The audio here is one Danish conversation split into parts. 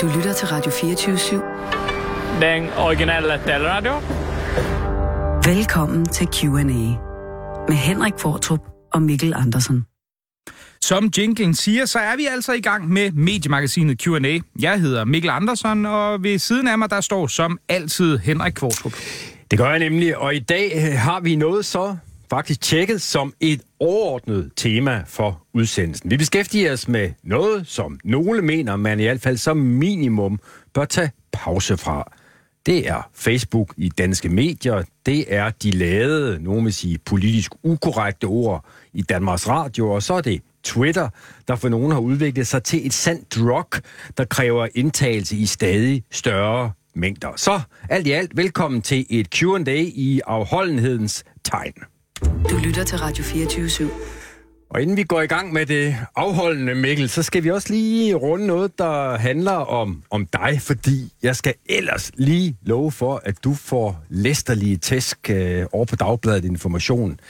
Du lytter til Radio 24-7. Den originale taleradio. Velkommen til Q&A med Henrik Fortrup og Mikkel Andersen. Som jinglen siger, så er vi altså i gang med mediemagasinet Q&A. Jeg hedder Mikkel Andersen, og ved siden af mig, der står som altid Henrik Kvartrup. Det gør jeg nemlig, og i dag øh, har vi noget så faktisk tjekket som et overordnet tema for udsendelsen. Vi beskæftiger os med noget, som nogle mener, man i hvert fald som minimum bør tage pause fra. Det er Facebook i danske medier. Det er de lavede, nogen vil sige politisk ukorrekte ord i Danmarks Radio. Og så er det Twitter, der for nogen har udviklet sig til et sandt drug, der kræver indtagelse i stadig større mængder. Så alt i alt, velkommen til et Q&A i afholdenhedens tegn. Du lytter til Radio 24-7. Og inden vi går i gang med det afholdende, Mikkel, så skal vi også lige runde noget, der handler om, om dig, fordi jeg skal ellers lige love for, at du får læsterlige tæsk øh, over på Dagbladet Information.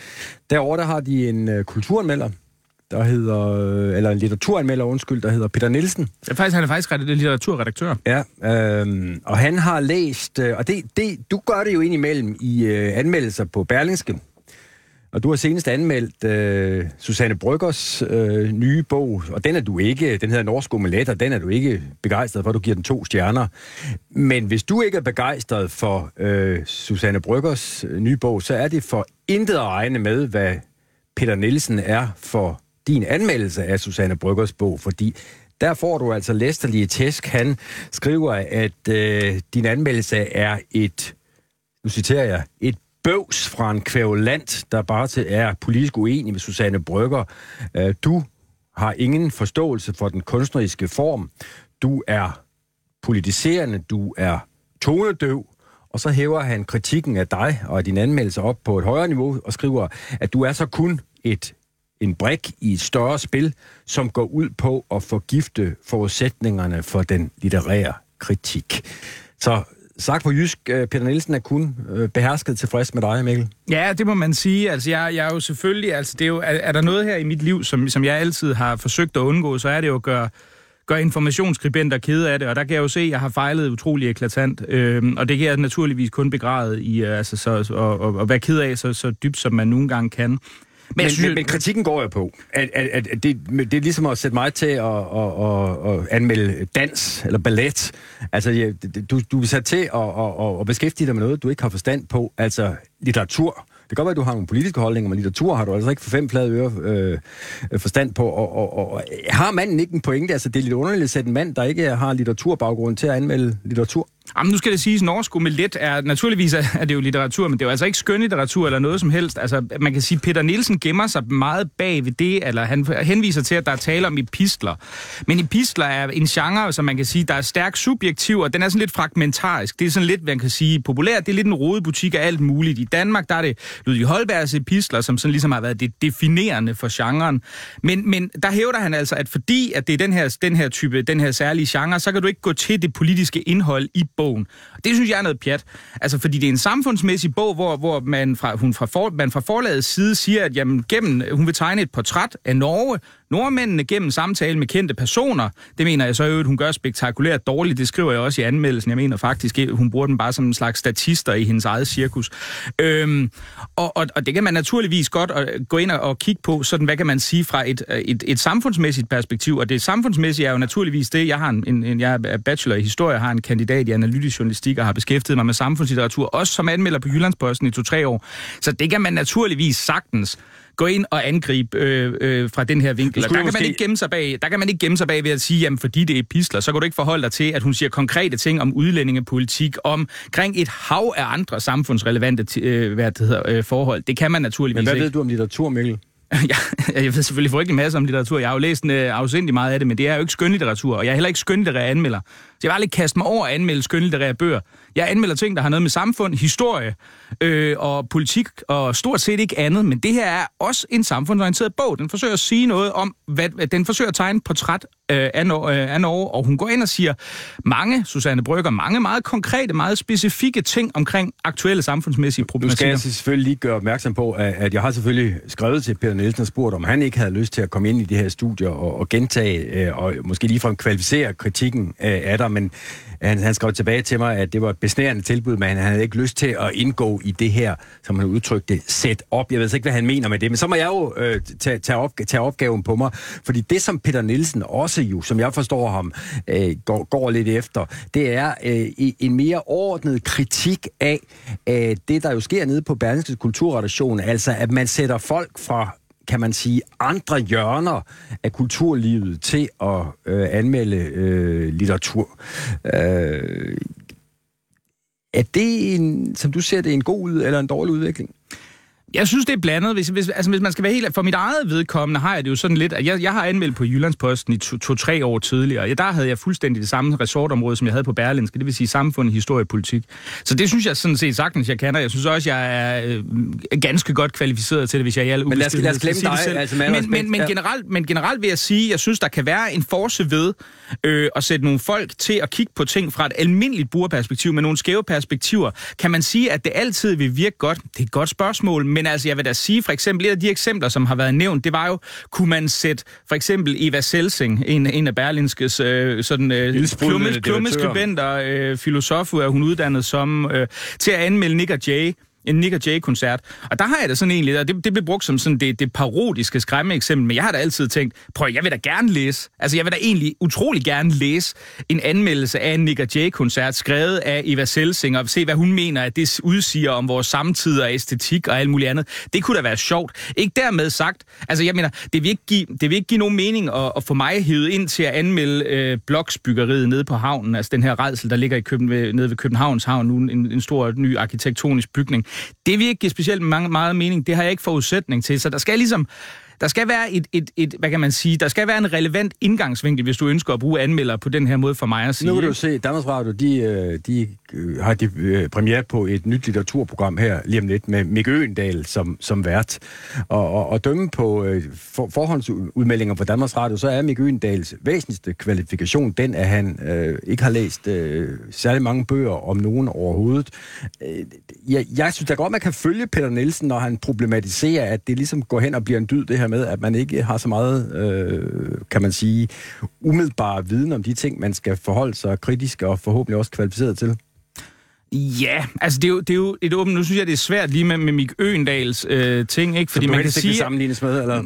Derovre der har de en øh, kulturanmelder, der hedder, øh, eller en litteraturanmelder, undskyld, der hedder Peter Nielsen. Ja, faktisk, han er faktisk litteraturredaktør. Ja, øh, og han har læst, øh, og det, det, du gør det jo indimellem i øh, anmeldelser på Berlingske, og du har senest anmeldt øh, Susanne Bryggers øh, nye bog, og den er du ikke, den hedder Norsk Omelet, og den er du ikke begejstret for, du giver den to stjerner. Men hvis du ikke er begejstret for øh, Susanne Bryggers øh, nye bog, så er det for intet at regne med, hvad Peter Nielsen er for din anmeldelse af Susanne Bryggers bog, fordi der får du altså læsterlige tæsk. Han skriver, at øh, din anmeldelse er et, nu citerer jeg, et bøvs fra en kvævolant, der bare til er politisk uenig med Susanne Brygger. Øh, du har ingen forståelse for den kunstneriske form. Du er politiserende, du er tonedøv, og så hæver han kritikken af dig og din anmeldelse op på et højere niveau og skriver, at du er så kun et en brik i et større spil, som går ud på at forgifte forudsætningerne for den litterære kritik. Så sagt på jysk, øh, Peter Nielsen er kun øh, behersket tilfreds med dig, Mikkel. Ja, det må man sige. Altså, jeg, jeg er jo selvfølgelig... Altså, det er, jo, er, er der noget her i mit liv, som, som jeg altid har forsøgt at undgå, så er det jo at gøre gør informationsskribenter kede af det, og der kan jeg jo se, at jeg har fejlet utrolig eklatant, øhm, og det kan jeg naturligvis kun begræde i, øh, altså, så, og, og, og være ked af så, så dybt, som man nogle gange kan. Men, synes, men, men kritikken går jo på, at, at, at, at det, det er ligesom at sætte mig til at, at, at, at anmelde dans eller ballet. Altså, ja, du, du er sat til at, at, at beskæftige dig med noget, du ikke har forstand på, altså litteratur. Det kan godt være, at du har nogle politiske holdninger, men litteratur har du altså ikke for fem flade øre øh, forstand på. Og, og, og, og har manden ikke en pointe? Altså, det er lidt underligt at sætte en mand, der ikke har litteraturbaggrund til at anmelde litteratur. Jamen, nu skal det siges, at norsk omelet er, naturligvis er det jo litteratur, men det er jo altså ikke skønlitteratur eller noget som helst. Altså, man kan sige, at Peter Nielsen gemmer sig meget bag ved det, eller han henviser til, at der er tale om epistler. Men epistler er en genre, som man kan sige, der er stærkt subjektiv, og den er sådan lidt fragmentarisk. Det er sådan lidt, man kan sige, populært. Det er lidt en rodebutik af alt muligt. I Danmark, der er det Ludvig Holbergs epistler, som sådan ligesom har været det definerende for genren. Men, men der hævder han altså, at fordi at det er den her, den her type, den her særlige genre, så kan du ikke gå til det politiske indhold i bogen. Det synes jeg er noget pjat. Altså, fordi det er en samfundsmæssig bog, hvor, hvor man, fra, hun fra for, man fra forlagets side siger, at jamen, gennem, hun vil tegne et portræt af Norge, nordmændene gennem samtale med kendte personer. Det mener jeg så øvrigt, hun gør spektakulært dårligt. Det skriver jeg også i anmeldelsen. Jeg mener faktisk, hun bruger den bare som en slags statister i hendes eget cirkus. Øhm, og, og, og det kan man naturligvis godt øh, gå ind og, og kigge på, sådan hvad kan man sige fra et, øh, et, et samfundsmæssigt perspektiv. Og det samfundsmæssige er jo naturligvis det, jeg har en, en jeg er bachelor i historie, har en kandidat i analytisk journalistik og har beskæftiget mig med samfundslitteratur, også som anmelder på Jyllandsposten i to-tre år. Så det kan man naturligvis sagtens gå ind og angribe øh, øh, fra den her vinkel. Der kan, måske... man ikke gemme sig bag, der kan man ikke gemme sig bag ved at sige, jamen fordi det er pisler, så kan du ikke forholde dig til, at hun siger konkrete ting om udlændingepolitik, omkring et hav af andre samfundsrelevante øh, hvad det hedder, øh, forhold. Det kan man naturligvis ikke. Men hvad ikke. ved du om litteratur, Mikkel? ja, jeg ved selvfølgelig frygtelig masse om litteratur. Jeg har jo læst en uh, afsindig meget af det, men det er jo ikke skønlitteratur, og jeg er heller ikke skønlitterær anmelder. Jeg vil aldrig kaste mig over at anmelde skønlitterære bøger. Jeg anmelder ting, der har noget med samfund, historie øh, og politik og stort set ikke andet, men det her er også en samfundsorienteret bog. Den forsøger at sige noget om, hvad, den forsøger at tegne et portræt øh, af, øh, af Norge, og hun går ind og siger mange, Susanne Brygger, mange meget konkrete, meget specifikke ting omkring aktuelle samfundsmæssige problematikker. Nu skal jeg selvfølgelig lige gøre opmærksom på, at jeg har selvfølgelig skrevet til Peter Nielsen og spurgt, om han ikke havde lyst til at komme ind i det her studie og, og gentage, øh, og måske ligefrem kvalificere kritikken øh, af dig, men han, han skrev tilbage til mig, at det var et besnærende tilbud, men han havde ikke lyst til at indgå i det her, som han udtrykte, set op. Jeg ved altså ikke, hvad han mener med det, men så må jeg jo øh, tage, tage, op, tage opgaven på mig, fordi det, som Peter Nielsen også jo, som jeg forstår ham, øh, går, går lidt efter, det er øh, en mere ordnet kritik af øh, det, der jo sker nede på Berlingske Kulturredaktion, altså at man sætter folk fra kan man sige, andre hjørner af kulturlivet til at øh, anmelde øh, litteratur. Øh, er det, en, som du ser det, en god eller en dårlig udvikling? Jeg synes, det er blandet. Hvis, hvis, altså, hvis man skal være helt... For mit eget vedkommende har jeg det jo sådan lidt... At jeg, jeg har anmeldt på Jyllandsposten i to-tre to, år tidligere. Ja, der havde jeg fuldstændig det samme resortområde, som jeg havde på Berlinske. Det vil sige samfund, historie politik. Så det synes jeg sådan set sagtens, jeg kan. Og jeg synes også, jeg er øh, ganske godt kvalificeret til det, hvis jeg er Men lad os, lad os glemme dig. Altså, men, men, men, ja. generelt, men generelt vil jeg sige, jeg synes, der kan være en force ved øh, at sætte nogle folk til at kigge på ting fra et almindeligt brugerperspektiv, med nogle skæve perspektiver. Kan man sige, at det altid vil virke godt? Det er et godt spørgsmål, men altså, jeg vil da sige, for eksempel, et af de eksempler, som har været nævnt, det var jo, kunne man sætte for eksempel Eva Selsing, en, en af Berlinskes øh, sådan, øh, klumme, klumme skribenter, øh, filosof, er hun uddannet som, øh, til at anmelde Nick og Jay en Nick Jay-koncert. Og der har jeg da sådan egentlig, og det, det blev brugt som sådan det, det parodiske skræmmeeksempel, men jeg har da altid tænkt, prøv, jeg vil da gerne læse, altså jeg vil da egentlig utrolig gerne læse en anmeldelse af en Nick Jay-koncert, skrevet af Eva Selsing, og se, hvad hun mener, at det udsiger om vores samtid og æstetik og alt muligt andet. Det kunne da være sjovt. Ikke dermed sagt, altså jeg mener, det vil ikke give, det vil ikke give nogen mening at, at få mig hævet ind til at anmelde øh, bloksbyggeriet nede på havnen, altså den her redsel, der ligger i Køben, ved, nede ved Københavns Havn nu, en, en stor ny arkitektonisk bygning. Det vil ikke give specielt mange, meget mening. Det har jeg ikke forudsætning til. Så der skal ligesom der skal være et, et, et, hvad kan man sige, der skal være en relevant indgangsvinkel, hvis du ønsker at bruge anmelder på den her måde for mig at sige. Nu kan du se, Danmarks Radio, de, øh, de øh, har de øh, premiere på et nyt litteraturprogram her lige om lidt med Mikke Øendal som, som vært. Og, og, og dømme på for, forhåndsudmeldinger fra Danmarks Radio, så er Mikke Øendals væsentligste kvalifikation den, at han øh, ikke har læst øh, særlig mange bøger om nogen overhovedet. Jeg, jeg synes da godt, man kan følge Peter Nielsen, når han problematiserer, at det ligesom går hen og bliver en dyd, det her med, at man ikke har så meget, øh, kan man sige, umiddelbar viden om de ting, man skal forholde sig kritisk og forhåbentlig også kvalificeret til. Ja, altså det er jo, det er jo et åbent... Nu synes jeg, det er svært lige med, med Mik Øendals øh, ting, ikke? Fordi man kan sige... sammenlignes med, eller?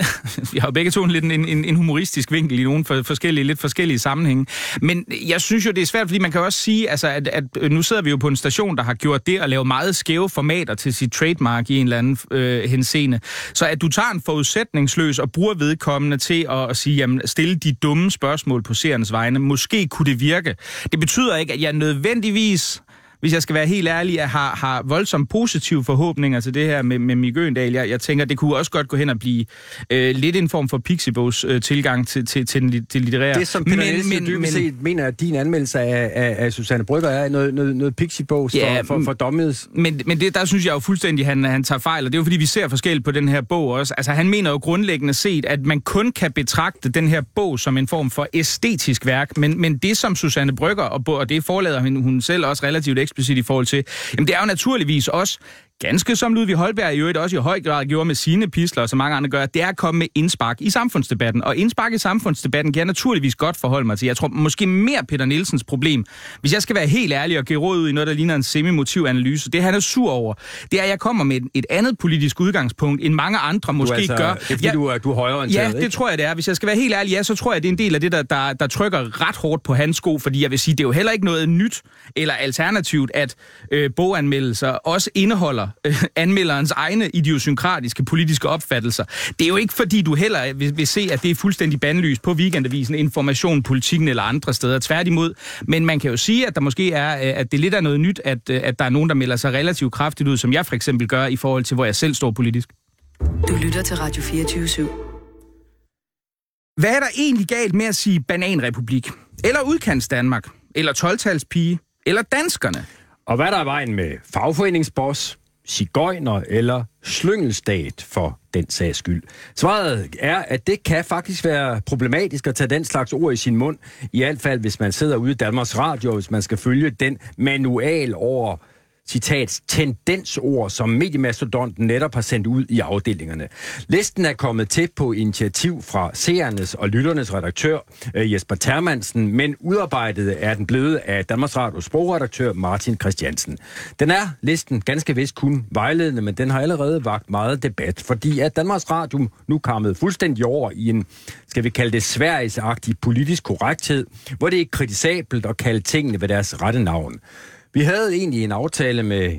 vi har jo begge to en lidt en, en, en humoristisk vinkel i nogle for, forskellige, lidt forskellige sammenhænge. Men jeg synes jo, det er svært, fordi man kan også sige, altså, at, at nu sidder vi jo på en station, der har gjort det at lave meget skæve formater til sit trademark i en eller anden øh, henseende. Så at du tager en forudsætningsløs og bruger vedkommende til at, at sige, jamen, stille de dumme spørgsmål på seernes vegne, måske kunne det virke. Det betyder ikke, at jeg nødvendigvis hvis jeg skal være helt ærlig, jeg har, har voldsomt positive forhåbninger til det her med, med Mikke Øendal. Jeg, jeg tænker, det kunne også godt gå hen og blive øh, lidt en form for Pixiebos øh, tilgang til, til, til den til litterære. Det, som Peter men, Nielsen men, dybest set mener, at din anmeldelse af, af, af Susanne Brygger er noget, noget, noget Pixiebos ja, for, for, for dommedes. Men, men det, der synes jeg jo fuldstændig, han, han tager fejl, og det er jo fordi, vi ser forskelligt på den her bog også. Altså, han mener jo grundlæggende set, at man kun kan betragte den her bog som en form for æstetisk værk, men, men det, som Susanne Brygger, og, og det forlader hun, hun selv også relativt eksplicit i forhold til, jamen det er jo naturligvis også ganske som Ludvig Holberg i øvrigt også i høj grad gjorde med sine pisler, som mange andre gør, det er at komme med indspark i samfundsdebatten. Og indspark i samfundsdebatten kan jeg naturligvis godt forholde mig til. Jeg tror måske mere Peter Nielsens problem, hvis jeg skal være helt ærlig og give råd ud i noget, der ligner en semi-motivanalyse, det han er sur over, det er, at jeg kommer med et andet politisk udgangspunkt, end mange andre måske altså, gør. Det er fordi, jeg, du, er, du er højere Ja, det ikke? tror jeg, det er. Hvis jeg skal være helt ærlig, ja, så tror jeg, det er en del af det, der, der, der trykker ret hårdt på hans sko, fordi jeg vil sige, det er jo heller ikke noget nyt eller alternativt, at øh, boganmeldelser også indeholder øh, anmelderens egne idiosynkratiske politiske opfattelser. Det er jo ikke, fordi du heller vil, vil se, at det er fuldstændig bandlyst på weekendavisen, information, politikken eller andre steder. Tværtimod. Men man kan jo sige, at der måske er, øh, at det lidt er noget nyt, at, øh, at der er nogen, der melder sig relativt kraftigt ud, som jeg for eksempel gør, i forhold til, hvor jeg selv står politisk. Du lytter til Radio 24 /7. Hvad er der egentlig galt med at sige bananrepublik? Eller udkants Danmark? Eller 12 Eller danskerne? Og hvad der er vejen med fagforeningsboss, cigøjner eller slyngelstat for den sags skyld. Svaret er, at det kan faktisk være problematisk at tage den slags ord i sin mund, i hvert fald hvis man sidder ude i Danmarks Radio, hvis man skal følge den manual over citat, tendensord, som mediemastodonten netop har sendt ud i afdelingerne. Listen er kommet til på initiativ fra seernes og lytternes redaktør øh, Jesper Termansen, men udarbejdet er den blevet af Danmarks Radios sprogredaktør Martin Christiansen. Den er listen ganske vist kun vejledende, men den har allerede vagt meget debat, fordi at Danmarks Radio nu kommet fuldstændig over i en, skal vi kalde det, sværigsagtig politisk korrekthed, hvor det er kritisabelt at kalde tingene ved deres rette navn. Vi havde egentlig en aftale med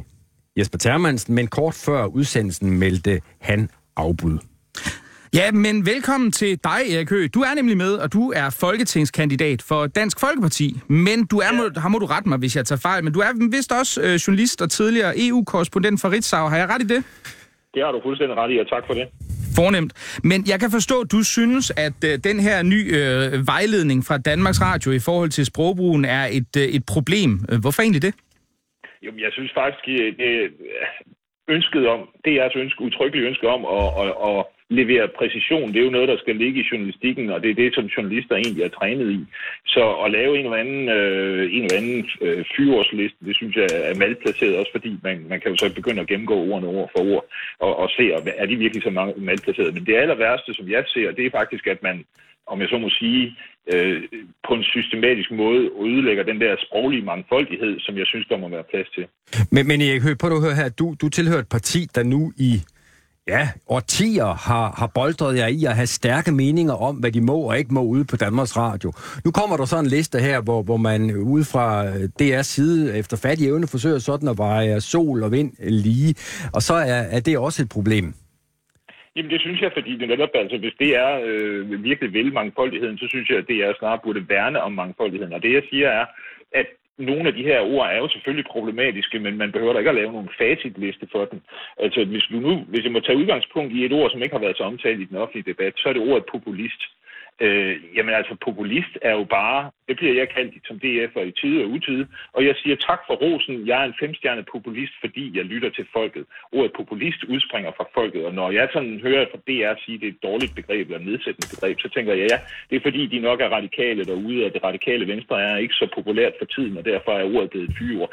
Jesper Termansen, men kort før udsendelsen meldte han afbud. Ja, men velkommen til dig, Erik Høgh. Du er nemlig med, og du er folketingskandidat for Dansk Folkeparti. Men du er, ja. her må du rette mig, hvis jeg tager fejl, men du er vist også øh, journalist og tidligere EU-korrespondent for Ritzau. Har jeg ret i det? Det har du fuldstændig ret i, og tak for det. Fornemt. Men jeg kan forstå, at du synes, at øh, den her ny øh, vejledning fra Danmarks Radio i forhold til sprogbrugen er et, øh, et problem. Hvorfor egentlig det? Jo, jeg synes faktisk, at det, ønsket om, det er altså ønske, utryggeligt ønske om at, at, at levere præcision, det er jo noget, der skal ligge i journalistikken, og det er det, som journalister egentlig er trænet i. Så at lave en eller anden, øh, en eller anden øh, fyreårsliste, det synes jeg er malplaceret, også fordi man, man kan jo så begynde at gennemgå ordene ord for ord, og, og se, er de virkelig så mange malplaceret. Men det aller værste, som jeg ser, det er faktisk, at man, om jeg så må sige, øh, på en systematisk måde ødelægger den der sproglige mangfoldighed, som jeg synes, der må være plads til. Men, men Erik Høgh, prøv at høre her. Du, du tilhører et parti, der nu i ja, årtier har, har boldret jer i at have stærke meninger om, hvad de må og ikke må ude på Danmarks Radio. Nu kommer der så en liste her, hvor, hvor man ud fra øh, DR's side efter fattig evne forsøger sådan at veje sol og vind lige, og så er, er det også et problem. Jamen det synes jeg, fordi det netop, altså hvis det er øh, virkelig vil mangfoldigheden, så synes jeg, at det er snart burde værne om mangfoldigheden. Og det jeg siger er, at nogle af de her ord er jo selvfølgelig problematiske, men man behøver da ikke at lave nogen facitliste for dem. Altså, hvis, du nu, hvis jeg må tage udgangspunkt i et ord, som ikke har været så omtalt i den offentlige debat, så er det ordet populist. Øh, jamen altså, populist er jo bare, det bliver jeg kaldt som DF og i tide og utide, og jeg siger tak for rosen, jeg er en femstjernet populist, fordi jeg lytter til folket. Ordet populist udspringer fra folket, og når jeg sådan hører fra DR sige, at det er et dårligt begreb eller nedsættende begreb, så tænker jeg, ja, det er fordi, de nok er radikale derude, og det radikale venstre er ikke så populært for tiden, og derfor er ordet blevet et fyreord.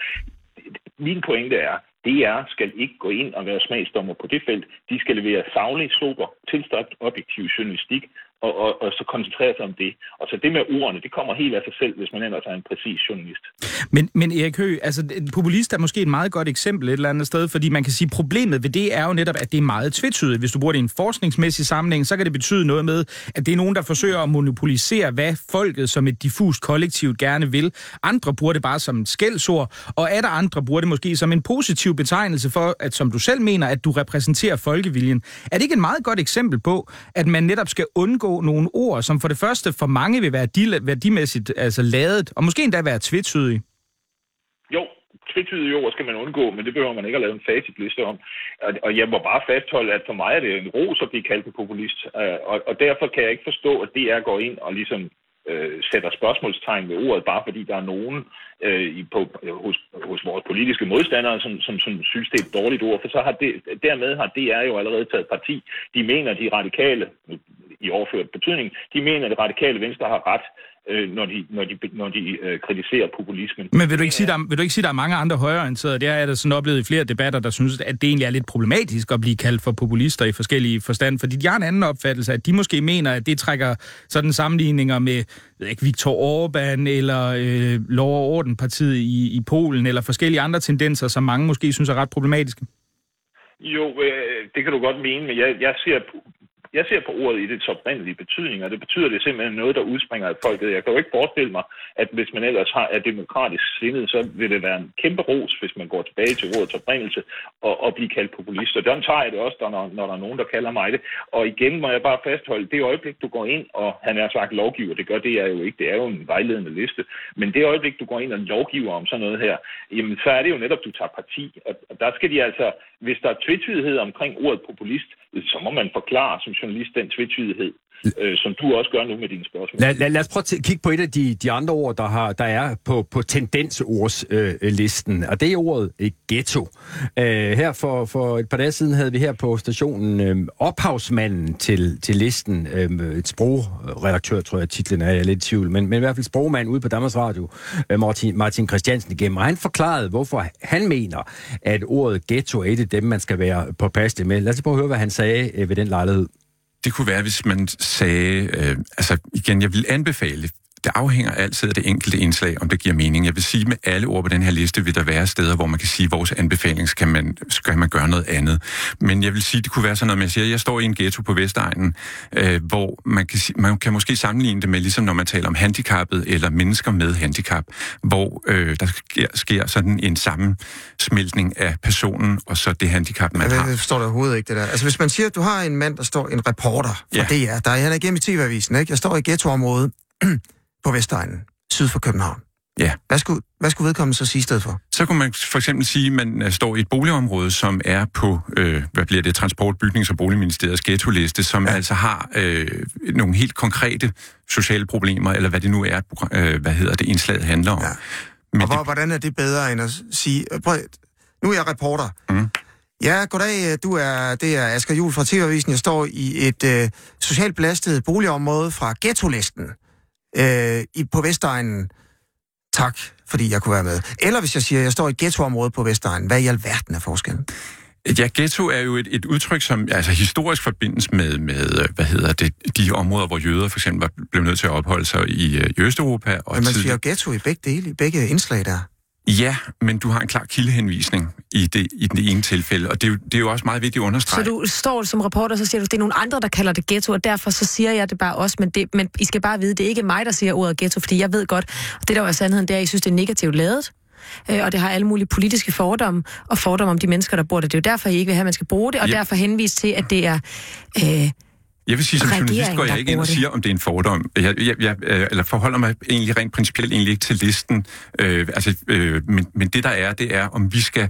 Min pointe er, DR skal ikke gå ind og være smagsdommer på det felt. De skal levere savlig, sober, tilstræbt objektiv journalistik, og, og, og så koncentrere sig om det. Og så det med ordene, det kommer helt af sig selv, hvis man ellers er en præcis journalist. Men, men Erik Høgh, altså en populist er måske et meget godt eksempel et eller andet sted, fordi man kan sige, at problemet ved det er jo netop, at det er meget tvetydigt. Hvis du bruger det i en forskningsmæssig sammenhæng, så kan det betyde noget med, at det er nogen, der forsøger at monopolisere, hvad folket som et diffust kollektiv gerne vil. Andre bruger det bare som et skældsord, og er der andre bruger det måske som en positiv betegnelse for, at som du selv mener, at du repræsenterer folkeviljen. Er det ikke et meget godt eksempel på, at man netop skal undgå nogle ord, som for det første for mange vil være værdimæssigt altså ladet, og måske endda være tvetydige? Jo, tvetydige ord skal man undgå, men det behøver man ikke at lave en facitliste om. Og jeg må bare fastholde, at for mig er det en ros at blive kaldt en populist, øh, og, og derfor kan jeg ikke forstå, at DR går ind og ligesom øh, sætter spørgsmålstegn ved ordet, bare fordi der er nogen øh, i, på, øh, hos, hos vores politiske modstandere, som, som, som synes, det er et dårligt ord. For så har det, dermed har DR jo allerede taget parti. De mener, de radikale, i overført betydning, de mener, at det radikale venstre har ret, øh, når de, når de, når de øh, kritiserer populismen. Men vil du, ikke sige, der, vil du ikke sige, der er mange andre højreorienterede? Det har jeg da sådan oplevet i flere debatter, der synes, at det egentlig er lidt problematisk at blive kaldt for populister i forskellige forstand, fordi de har en anden opfattelse, at de måske mener, at det trækker sådan sammenligninger med ikke, Viktor Orbán eller øh, Lov- og Ordenpartiet i, i Polen eller forskellige andre tendenser, som mange måske synes er ret problematiske. Jo, øh, det kan du godt mene, men jeg, jeg ser jeg ser på ordet i det oprindelige betydning, og det betyder det simpelthen noget, der udspringer af folket. Jeg kan jo ikke forestille mig, at hvis man ellers har, er demokratisk sindet, så vil det være en kæmpe ros, hvis man går tilbage til ordets oprindelse og, og blive kaldt populist. Og den tager jeg det også, når, når der er nogen, der kalder mig det. Og igen må jeg bare fastholde, det øjeblik, du går ind, og han er sagt lovgiver, det gør det er jo ikke, det er jo en vejledende liste, men det øjeblik, du går ind og lovgiver om sådan noget her, jamen så er det jo netop, du tager parti. Og der skal de altså, hvis der er tvetydighed omkring ordet populist, så må man forklare som journalist den tvetydighed. øh, som du også gør nu med dine spørgsmål. Lad, lad, lad os prøve at kigge på et af de, de andre ord, der, har, der er på, på tendensords-listen, øh, og det er ordet øh, ghetto. Øh, her for, for et par dage siden havde vi her på stationen øh, ophavsmanden til, til listen, øh, et sprogredaktør, tror jeg titlen er, jeg er lidt i tvivl, men, men i hvert fald sprogmand ude på Danmarks Radio, øh, Martin, Martin Christiansen igennem, og han forklarede, hvorfor han mener, at ordet ghetto er et af dem, man skal være påpasselig med. Lad os prøve at høre, hvad han sagde øh, ved den lejlighed. Det kunne være, hvis man sagde, øh, altså igen, jeg vil anbefale det afhænger altid af det enkelte indslag, om det giver mening. Jeg vil sige, med alle ord på den her liste vil der være steder, hvor man kan sige, at vores anbefaling skal man, skal man gøre noget andet. Men jeg vil sige, det kunne være sådan noget, jeg siger, jeg står i en ghetto på Vestegnen, øh, hvor man kan, man kan måske sammenligne det med, ligesom når man taler om handicappet eller mennesker med handicap, hvor øh, der sker, sker sådan en sammensmeltning af personen og så det handicap, man har. Jeg forstår det overhovedet ikke, det der. Altså, hvis man siger, at du har en mand, der står, en reporter for ja. DR, der er han igennem i TV-avisen, ikke? Jeg står i ghettoområdet, på Vestegnen, syd for København. Ja. Hvad skulle, hvad skulle vedkommende så sige stedet for? Så kunne man for eksempel sige, at man øh, står i et boligområde, som er på, øh, hvad bliver det, Transport-, Bygnings- og Boligministeriets ghetto-liste, som ja. altså har øh, nogle helt konkrete sociale problemer, eller hvad det nu er, øh, hvad hedder det, indslaget handler om. Ja. Men og hvor, det... hvordan er det bedre end at sige, øh, prøv, nu er jeg reporter. Mm. Ja, goddag. Du er, det er Asger Juhl fra TV-avisen. Jeg står i et øh, socialt belastet boligområde fra ghetto-listen øh, i, på Vestegnen. Tak, fordi jeg kunne være med. Eller hvis jeg siger, at jeg står i et ghettoområde på Vestegnen, hvad i alverden er forskellen? Ja, ghetto er jo et, et udtryk, som altså historisk forbindes med, med, hvad hedder det, de områder, hvor jøder for eksempel blev nødt til at opholde sig i, øh, i Østeuropa. Og Men man siger jo ghetto i begge dele, i begge indslag der. Ja, men du har en klar kildehenvisning i det, i det ene tilfælde, og det er, jo, det er jo også meget vigtigt at understrege. Så du står som reporter, så siger du, det er nogle andre, der kalder det ghetto, og derfor så siger jeg det bare også, men, det, men I skal bare vide, det er ikke mig, der siger ordet ghetto, fordi jeg ved godt, og det der er sandheden, det er, at I synes, det er negativt lavet, øh, og det har alle mulige politiske fordomme, og fordomme om de mennesker, der bor der. Det er jo derfor, I ikke vil have, at man skal bruge det, og ja. derfor henvise til, at det er... Øh, jeg vil sige, som journalist går jeg ikke ind og siger, om det er en fordom. Jeg, jeg, jeg, øh, eller forholder mig egentlig rent principielt egentlig ikke til listen. Øh, altså, øh, men, men det, der er, det er, om vi skal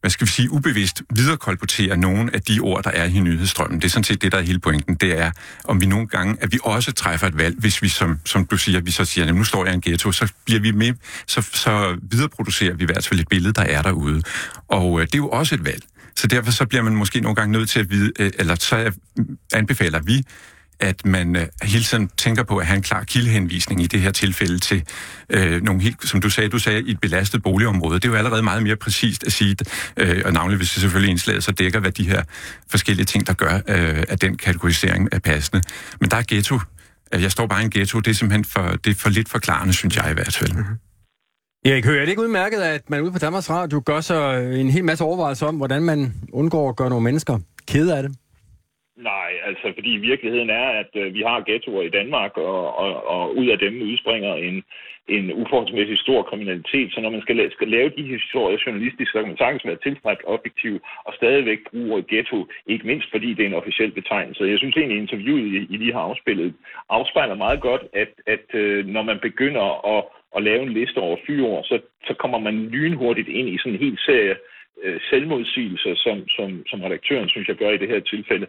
hvad skal vi sige, ubevidst viderekolportere nogle af de ord, der er i nyhedsstrømmen. Det er sådan set det, der er hele pointen. Det er, om vi nogle gange, at vi også træffer et valg, hvis vi, som, som du siger, vi så siger, at nu står jeg i en ghetto, så bliver vi med, så, så videreproducerer vi i hvert fald et billede, der er derude. Og øh, det er jo også et valg. Så derfor så bliver man måske nogle gange nødt til at vide, øh, eller så anbefaler vi, at man øh, hele tiden tænker på at have en klar kildehenvisning i det her tilfælde til øh, nogle helt, som du sagde, du sagde, i et belastet boligområde. Det er jo allerede meget mere præcist at sige, øh, og navnlig hvis det selvfølgelig indslaget så dækker, hvad de her forskellige ting, der gør, øh, at den kategorisering er passende. Men der er ghetto. Jeg står bare i en ghetto. Det er simpelthen for, det er for lidt forklarende, synes jeg i hvert fald. Mm-hmm. Erik, hører det ikke udmærket, at man ude på Danmarks Radio gør så øh, en hel masse overvejelser om, hvordan man undgår at gøre nogle mennesker kede af det? Nej, altså fordi virkeligheden er, at øh, vi har ghettoer i Danmark, og, og, og ud af dem udspringer en, en uforholdsmæssig stor kriminalitet. Så når man skal, la- skal lave de historier journalistisk, så kan man sagtens være tilstræbt objektiv og stadigvæk bruge ordet ghetto, ikke mindst fordi det er en officiel betegnelse. Jeg synes egentlig, at interviewet, I lige har afspillet, afspejler meget godt, at, at øh, når man begynder at, at lave en liste over fyre, så, så kommer man lynhurtigt ind i sådan en hel serie øh, selvmodsigelser, som, som, som redaktøren synes jeg gør i det her tilfælde.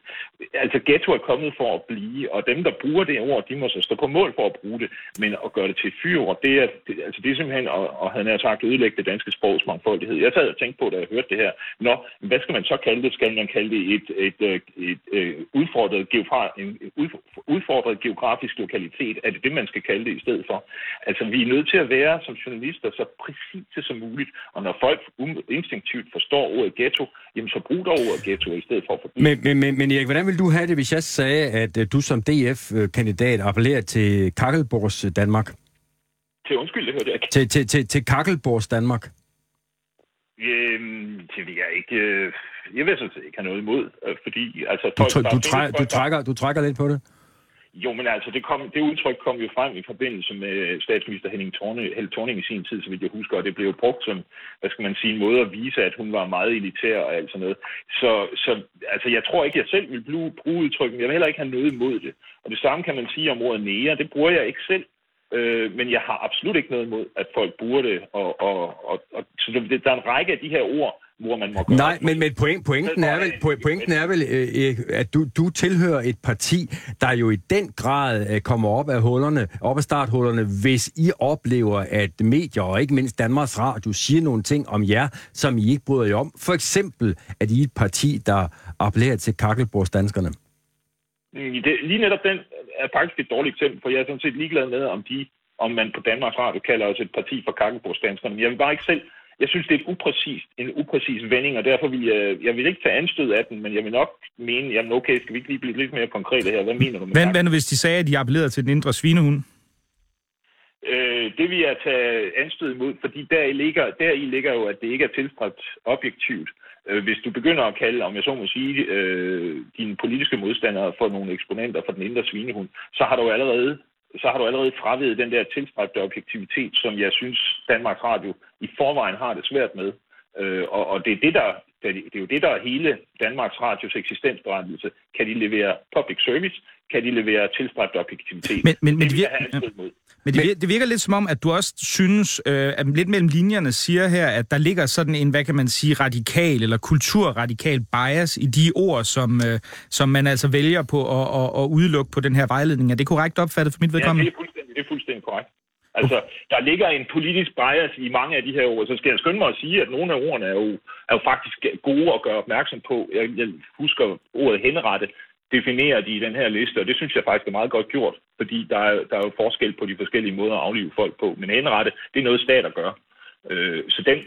Altså ghetto er kommet for at blive, og dem, der bruger det ord, de må så stå på mål for at bruge det, men at gøre det til fyre, det er, det, altså det er simpelthen og, og havde nær sagt ødelægge det danske sprogs mangfoldighed. Jeg sad og tænkte på, da jeg hørte det her, Nå, hvad skal man så kalde det? Skal man kalde det et, et, øh, et, et, et udfordret, geogra- en udfordret geografisk lokalitet? Er det det, man skal kalde det i stedet for? Altså, vi er nødt til at være som journalister så præcise som muligt, og når folk um-, instinktivt forstår ordet ghetto, jamen så brug dog ordet ghetto i stedet for forbyde. Men, men, men, men Erik, hvordan vil du have det, hvis jeg sagde, at uh, du som DF-kandidat appellerer til Kakkelborgs Danmark? Til undskyld, det hørte jeg ikke. Til, til, til, til Kakkelborgs Danmark? Øhm, det vil jeg ikke... Øh, jeg vil sådan set ikke have noget imod, øh, fordi... Altså, du, folk, du, træ, du, trækker, du trækker lidt på det? Jo, men altså, det, kom, det udtryk kom jo frem i forbindelse med øh, statsminister Henning Thorne, Held Thorning i sin tid, så vidt jeg husker, og det blev brugt som, hvad skal man sige, en måde at vise, at hun var meget elitær og alt sådan noget. Så, så altså, jeg tror ikke, jeg selv vil bruge, bruge udtrykket, men jeg vil heller ikke have noget imod det. Og det samme kan man sige om ordet nære, det bruger jeg ikke selv. Øh, men jeg har absolut ikke noget imod, at folk bruger det. Og, og, og, og, så der er en række af de her ord, hvor man må gøre Nej, men, men point, pointen, er vel, pointen er vel, øh, at du, du tilhører et parti, der jo i den grad øh, kommer op af hullerne, op af starthullerne, hvis I oplever, at medier, og ikke mindst Danmarks Radio, siger nogle ting om jer, som I ikke bryder jer om. For eksempel, at I er et parti, der appellerer til kakkelbordsdanskerne. Det, lige netop den er faktisk et dårligt eksempel, for jeg er sådan set ligeglad med, om de om man på Danmarks Radio kalder os et parti for kakkelbordsdanskerne. Men jeg vil bare ikke selv jeg synes, det er et upræcis, en upræcis vending, og derfor vil jeg, jeg vil ikke tage anstød af den, men jeg vil nok mene, jamen okay, skal vi ikke lige blive lidt mere konkrete her? Hvad mener du med Hvad, hvad hvis de sagde, at de appellerede til den indre svinehund? Øh, det vil jeg tage anstød imod, fordi der i ligger, der i ligger jo, at det ikke er tilstræbt objektivt. Øh, hvis du begynder at kalde, om jeg så må sige, øh, dine politiske modstandere for nogle eksponenter for den indre svinehund, så har du allerede så har du allerede fravedet den der tilstræbte objektivitet, som jeg synes, Danmarks Radio i forvejen har det svært med. Øh, og, og det er det, der det er jo det, der er hele Danmarks Radios eksistensberettigelse. Kan de levere public service? Kan de levere tilstræbt objektivitet? Men, men, men, det, virker, men det, virker, det virker lidt som om, at du også synes, øh, at lidt mellem linjerne siger her, at der ligger sådan en, hvad kan man sige, radikal eller kulturradikal bias i de ord, som, øh, som man altså vælger på at, at, at udelukke på den her vejledning. Er det korrekt opfattet for mit vedkommende? Ja, det er fuldstændig, det er fuldstændig korrekt. Altså, der ligger en politisk bias i mange af de her ord, så skal jeg skynde mig at sige, at nogle af ordene er jo, er jo faktisk gode at gøre opmærksom på. Jeg, jeg husker ordet henrette, definerer de i den her liste, og det synes jeg faktisk er meget godt gjort, fordi der er, der er jo forskel på de forskellige måder at aflive folk på. Men henrette, det er noget stater gør. Øh, så den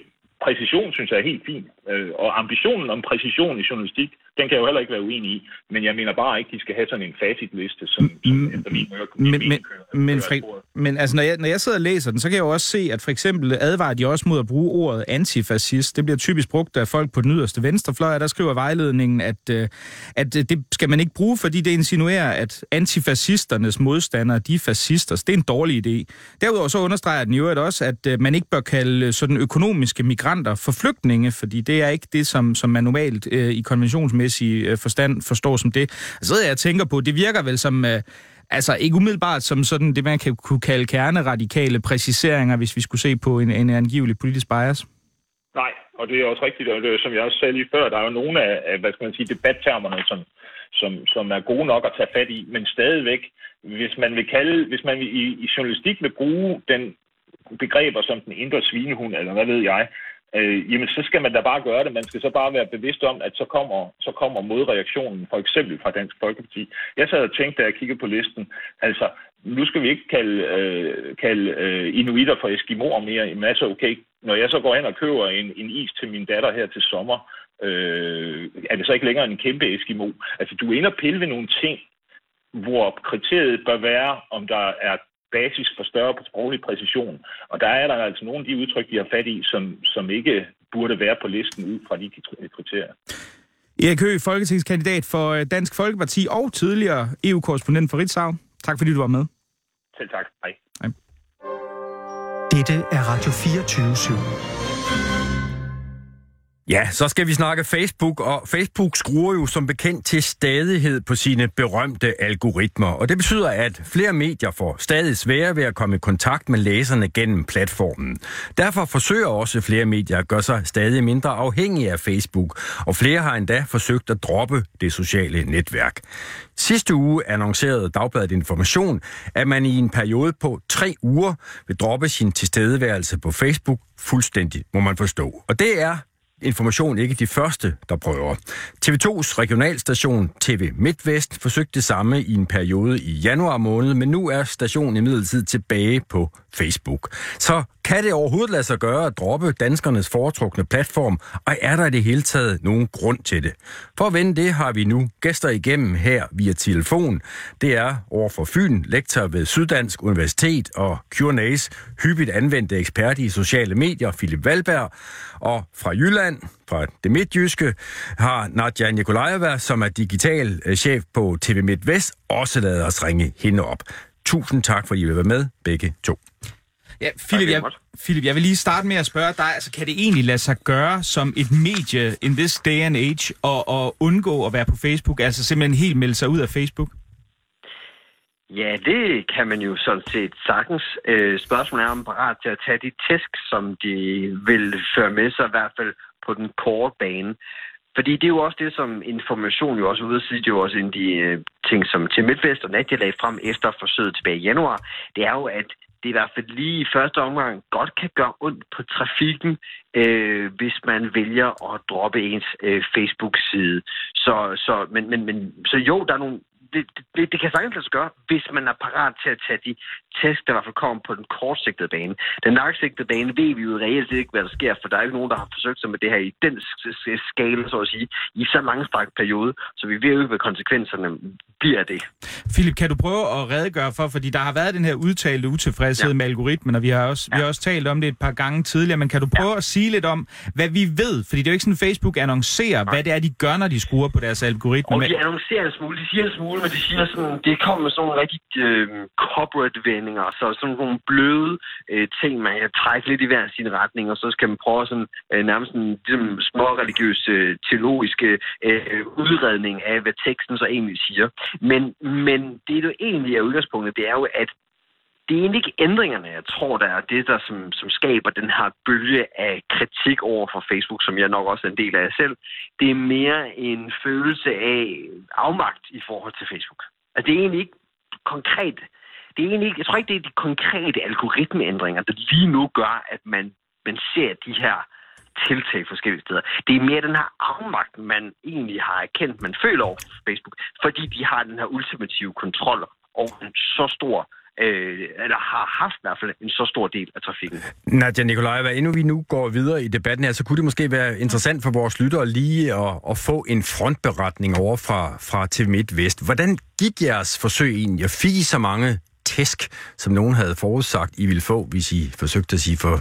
præcision synes jeg er helt fin. Øh, og ambitionen om præcision i journalistik, den kan jeg jo heller ikke være uenig i. Men jeg mener bare ikke, de skal have sådan en facitliste, som, som mm, efter min mørke men, men, men, fri, men altså, når jeg, når jeg sidder og læser den, så kan jeg jo også se, at for eksempel advarer de også mod at bruge ordet antifascist. Det bliver typisk brugt af folk på den yderste venstrefløj, og der skriver vejledningen, at, øh, at øh, det skal man ikke bruge, fordi det insinuerer, at antifascisternes modstandere, de er fascister. Det er en dårlig idé. Derudover så understreger den jo også, at øh, man ikke bør kalde sådan økonomiske migranter for flygtninge, fordi det er ikke det, som, som man normalt øh, i konventionsmæssig øh, forstand forstår som det. Så jeg tænker på, det virker vel som... Øh, altså ikke umiddelbart som sådan det, man kan kunne kalde kerneradikale præciseringer, hvis vi skulle se på en, en angivelig politisk bias. Nej, og det er også rigtigt, og det, som jeg også sagde lige før, der er jo nogle af hvad skal man sige, debattermerne, som, som, som er gode nok at tage fat i, men stadigvæk, hvis man vil kalde, hvis man vil, i, i journalistik vil bruge den begreber som den indre svinehund, eller hvad ved jeg, øh, jamen så skal man da bare gøre det. Man skal så bare være bevidst om, at så kommer, så kommer modreaktionen, for eksempel fra Dansk Folkeparti. Jeg sad og tænkte, da jeg kiggede på listen, altså, nu skal vi ikke kalde, øh, kalde øh, inuitter for eskimoer mere. en masse altså, okay, når jeg så går ind og køber en, en is til min datter her til sommer, øh, er det så ikke længere en kæmpe eskimo? Altså, du er inde og pille ved nogle ting, hvor kriteriet bør være, om der er basis for større sproglig præcision. Og der er der altså nogle af de udtryk, de har fat i, som, som ikke burde være på listen ud fra de kriterier. Erik Høgh, folketingskandidat for øh, Dansk Folkeparti og tidligere EU-korrespondent for Ritzau. Tak fordi du var med. Selv tak. Hej. Hej. Dette er Radio 24 /7. Ja, så skal vi snakke Facebook, og Facebook skruer jo som bekendt til stadighed på sine berømte algoritmer, og det betyder, at flere medier får stadig sværere ved at komme i kontakt med læserne gennem platformen. Derfor forsøger også flere medier at gøre sig stadig mindre afhængige af Facebook, og flere har endda forsøgt at droppe det sociale netværk. Sidste uge annoncerede Dagbladet Information, at man i en periode på tre uger vil droppe sin tilstedeværelse på Facebook fuldstændig, må man forstå. Og det er Information ikke de første, der prøver. TV2's regionalstation TV MidtVest forsøgte det samme i en periode i januar måned, men nu er stationen imidlertid tilbage på Facebook. Så kan det overhovedet lade sig gøre at droppe danskernes foretrukne platform, og er der i det hele taget nogen grund til det? For at vende det har vi nu gæster igennem her via telefon. Det er over for Fyn, lektor ved Syddansk Universitet og Q&A's hyppigt anvendte ekspert i sociale medier, Philip Valberg, og fra Jylland, fra det midtjyske, har Nadja Nikolajeva, som er digital øh, chef på TV MidtVest, også lavet os ringe hende op. Tusind tak, fordi I vil være med, begge to. Ja, Philip, jeg, Philip, jeg vil lige starte med at spørge dig, altså kan det egentlig lade sig gøre som et medie in this day and age at, at undgå at være på Facebook, altså simpelthen helt melde sig ud af Facebook? Ja, det kan man jo sådan set sagtens. Øh, spørgsmålet er, om parat til at tage de tæsk, som de vil føre med sig, i hvert fald på den korte bane. Fordi det er jo også det, som information jo også ude at sige, det er jo også en af de øh, ting, som Tim Midtvest og Nadia lagde frem efter forsøget tilbage i januar, det er jo, at det i hvert fald lige i første omgang godt kan gøre ondt på trafikken, øh, hvis man vælger at droppe ens øh, Facebook-side. Så, så, men, men, men, så jo, der er nogle det, det, det kan sagtens lade sig gøre, hvis man er parat til at tage de test, der i hvert fald kommer på den kortsigtede bane. Den langsigtede bane ved vi jo reelt ikke, hvad der sker, for der er ikke nogen, der har forsøgt sig med det her i den skala, så at sige, i så langstrakt periode, så vi ved jo ikke, hvad konsekvenserne bliver af det. Philip, kan du prøve at redegøre for, fordi der har været den her udtalte utilfredshed ja. med algoritmen, og vi har, også, ja. vi har også talt om det et par gange tidligere, men kan du prøve ja. at sige lidt om, hvad vi ved? Fordi det er jo ikke sådan, Facebook annoncerer, Nej. hvad det er, de gør, når de skruer på deres algoritme. Og de annoncerer en smule, de siger en smule, men de siger sådan, det kommer med sådan nogle rigtig øh, corporate vendinger, så sådan nogle bløde øh, ting, man kan trække lidt i hver sin retning, og så skal man prøve sådan, øh, nærmest en ligesom, små religiøse, øh, teologiske øh, udredning af, hvad teksten så egentlig siger. Men, men det, der egentlig er udgangspunktet, det er jo, at det er egentlig ikke ændringerne, jeg tror, der er det, der som, som skaber den her bølge af kritik over for Facebook, som jeg nok også er en del af selv. Det er mere en følelse af afmagt i forhold til Facebook. Altså, det er egentlig ikke konkret. Det er egentlig ikke, jeg tror ikke, det er de konkrete algoritmeændringer, der lige nu gør, at man, man ser de her tiltag forskellige steder. Det er mere den her afmagt, man egentlig har erkendt, man føler over Facebook, fordi de har den her ultimative kontrol over en så stor øh, eller har haft i hvert fald en så stor del af trafikken. Nadia Nikolajeva, endnu vi nu går videre i debatten her, så kunne det måske være interessant for vores lyttere lige at, at få en frontberetning over fra, fra TV Midt Vest. Hvordan gik jeres forsøg egentlig? Fik I så mange tæsk, som nogen havde forudsagt, I ville få, hvis I forsøgte at sige for,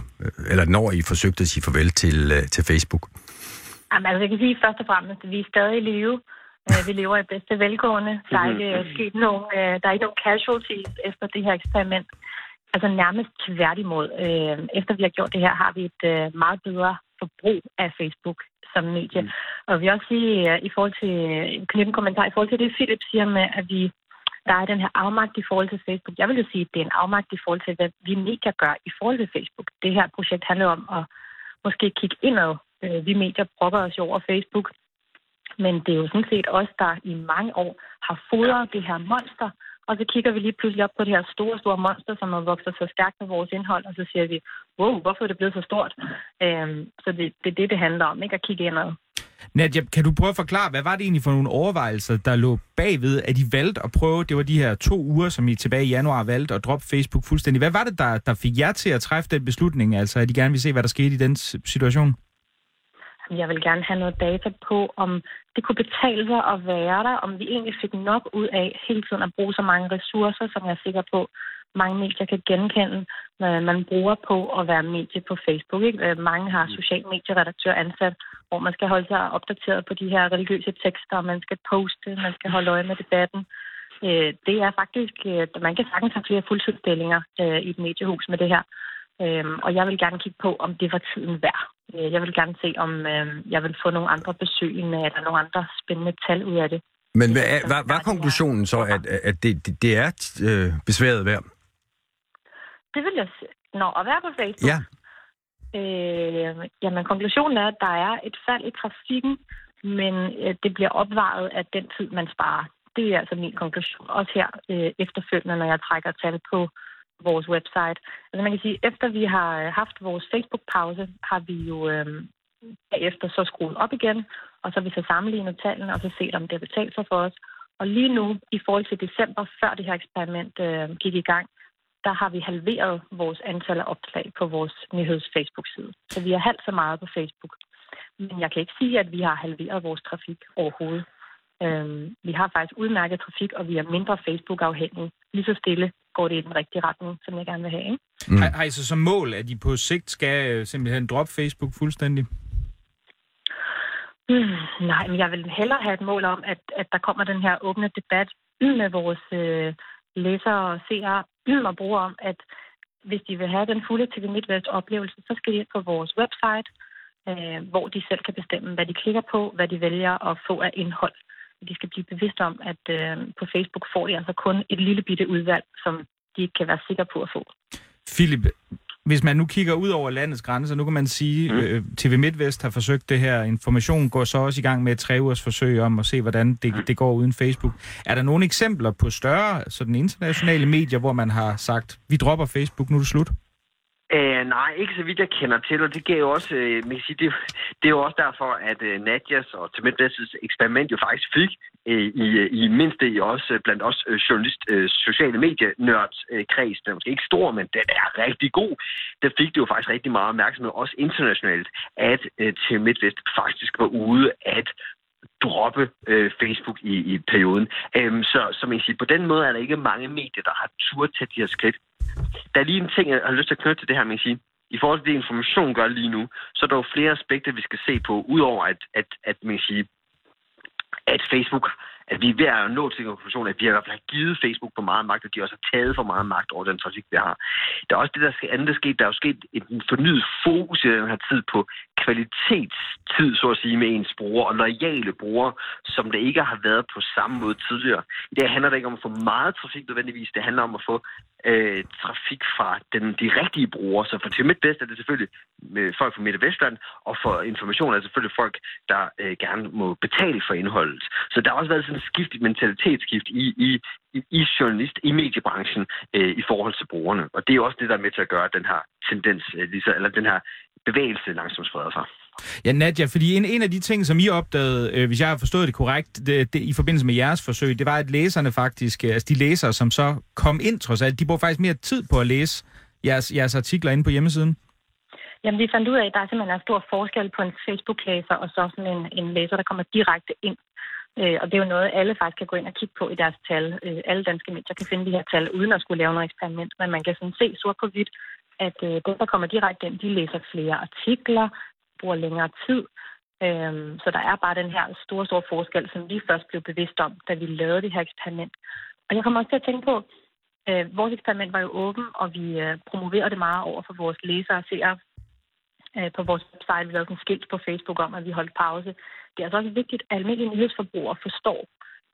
eller når I forsøgte at sige farvel til, øh, til Facebook? Jamen, altså, jeg kan sige først og fremmest, at vi er stadig i live. Øh, vi lever i bedste velgående. Der er ikke øh, sket nogen, øh, der er ikke nogen casualties efter det her eksperiment. Altså nærmest tværtimod. Efter vi har gjort det her, har vi et meget bedre forbrug af Facebook som medie. Mm. Og vi også sige, i forhold til, knytte en kommentar i forhold til det, Philip siger med, at vi der er den her afmagt i forhold til Facebook. Jeg vil jo sige, at det er en afmagt i forhold til, hvad vi medier gør i forhold til Facebook. Det her projekt handler om at måske kigge indad. Vi medier brokker os jo over Facebook, men det er jo sådan set os, der i mange år har fodret det her monster, og så kigger vi lige pludselig op på det her store, store monster, som har vokset så stærkt med vores indhold, og så siger vi, wow, hvorfor er det blevet så stort? Øhm, så det, det er det, det handler om, ikke at kigge indad. Nadia, kan du prøve at forklare, hvad var det egentlig for nogle overvejelser, der lå bagved, at I valgte at prøve, det var de her to uger, som I tilbage i januar valgte at droppe Facebook fuldstændig. Hvad var det, der, der fik jer til at træffe den beslutning, altså at I gerne vil se, hvad der skete i den situation? Jeg vil gerne have noget data på, om det kunne betale sig at være der, om vi egentlig fik nok ud af hele tiden at bruge så mange ressourcer, som jeg er sikker på, mange medier kan genkende, når man bruger på at være medie på Facebook. Ikke? Øh, mange har social medieredaktør ansat, hvor man skal holde sig opdateret på de her religiøse tekster, man skal poste, man skal holde øje med debatten. Øh, det er faktisk, øh, man kan sagtens have flere fuldtidsstillinger i et mediehus med det her. Øhm, og jeg vil gerne kigge på, om det var tiden værd. Øh, jeg vil gerne se, om øh, jeg vil få nogle andre besøg, med, eller nogle andre spændende tal ud af det. Men hvad er, hvad, hvad er konklusionen så, at, at det, det er øh, besværet værd? Det vil jeg sige. Nå, at være på Facebook? Ja. Øh, jamen, konklusionen er, at der er et fald i trafikken, men øh, det bliver opvejet af den tid, man sparer. Det er altså min konklusion. Også her øh, efterfølgende, når jeg trækker tal på vores website. Altså man kan sige, efter vi har øh, haft vores Facebook-pause, har vi jo øh, bagefter så skruet op igen, og så har vi så sammenlignet tallene, og så set, om det har betalt sig for os. Og lige nu, i forhold til december, før det her eksperiment øh, gik i gang, der har vi halveret vores antal af opslag på vores nyheds Facebook-side. Så vi har halvt så meget på Facebook. Men jeg kan ikke sige, at vi har halveret vores trafik overhovedet. Øhm, vi har faktisk udmærket trafik, og vi er mindre Facebook-afhængige. Lige så stille går det i den rigtige retning, som jeg gerne vil have. Ikke? Mm. Har, har I så som mål, at I på sigt skal øh, simpelthen droppe Facebook fuldstændig? Mm, nej, men jeg vil hellere have et mål om, at, at der kommer den her åbne debat med vores øh, læsere og seere mm, og brugere om, at hvis de vil have den fulde TV Midtvest oplevelse, så skal de ind på vores website, øh, hvor de selv kan bestemme, hvad de klikker på, hvad de vælger at få af indhold de skal blive bevidste om, at øh, på Facebook får de altså kun et lille bitte udvalg, som de ikke kan være sikre på at få. Philip, Hvis man nu kigger ud over landets grænser, nu kan man sige, mm. øh, TV MidtVest har forsøgt det her. Information går så også i gang med et tre ugers forsøg om at se, hvordan det, mm. det går uden Facebook. Er der nogle eksempler på større sådan internationale medier, hvor man har sagt, vi dropper Facebook, nu er det slut? Uh, nej, ikke så vidt jeg kender til, og det, gav jo også, øh, man kan sige, det, det er jo også derfor, at øh, Nadjas og Timidvestes eksperiment jo faktisk fik øh, i, øh, i mindst det også øh, blandt os øh, journalist, øh, sociale medienørds øh, kreds. Den er måske ikke stor, men den er rigtig god. Der fik det jo faktisk rigtig meget opmærksomhed, også internationalt, at uh, Timidvest faktisk var ude at droppe øh, Facebook i, i perioden. Øhm, så, så man kan sige, på den måde er der ikke mange medier, der har tur til de her skridt. Der er lige en ting, jeg har lyst til at knytte til det her, man kan sige. I forhold til det, information gør lige nu, så er der jo flere aspekter, vi skal se på, udover at, at, at man kan sige, at Facebook at vi er ved at nå til en konklusion, at vi i hvert fald givet Facebook for meget magt, og de også har taget for meget magt over den trafik, vi har. Der er også det, der skal andet der sket. Der er jo sket en fornyet fokus i den her tid på kvalitetstid, så at sige, med ens brugere og lojale brugere, som det ikke har været på samme måde tidligere. I dag handler det ikke om at få meget trafik nødvendigvis. Det handler om at få øh, trafik fra den, de rigtige brugere. Så for til mit bedste er det selvfølgelig øh, folk fra Midt- og Vestland, og for information er det selvfølgelig folk, der øh, gerne må betale for indholdet. Så der har også været sådan et skift, et mentalitetsskift i, i, i, i journalist, i mediebranchen øh, i forhold til brugerne. Og det er også det, der er med til at gøre den her tendens, øh, ligesom, eller den her bevægelse langsomt spreder sig. Ja, Nadja, fordi en, en af de ting, som I opdagede, øh, hvis jeg har forstået det korrekt, det, det, i forbindelse med jeres forsøg, det var, at læserne faktisk, øh, altså de læsere, som så kom ind trods alt, de bruger faktisk mere tid på at læse jeres, jeres artikler inde på hjemmesiden. Jamen, vi fandt ud af, at der er simpelthen en stor forskel på en Facebook-læser og så sådan en, en læser, der kommer direkte ind. Øh, og det er jo noget, alle faktisk kan gå ind og kigge på i deres tal. Øh, alle danske medier kan finde de her tal, uden at skulle lave noget eksperiment. Men man kan sådan se sort på hvidt, at øh, dem, der kommer direkte ind, de læser flere artikler, bruger længere tid. Øhm, så der er bare den her store, store forskel, som vi først blev bevidst om, da vi lavede det her eksperiment. Og jeg kommer også til at tænke på, øh, vores eksperiment var jo åben, og vi øh, promoverede det meget over for vores læsere og seere øh, på vores website. Vi lavede en skilt på Facebook om, at vi holdt pause. Det er altså også vigtigt, at almindelige nyhedsforbrugere forstår,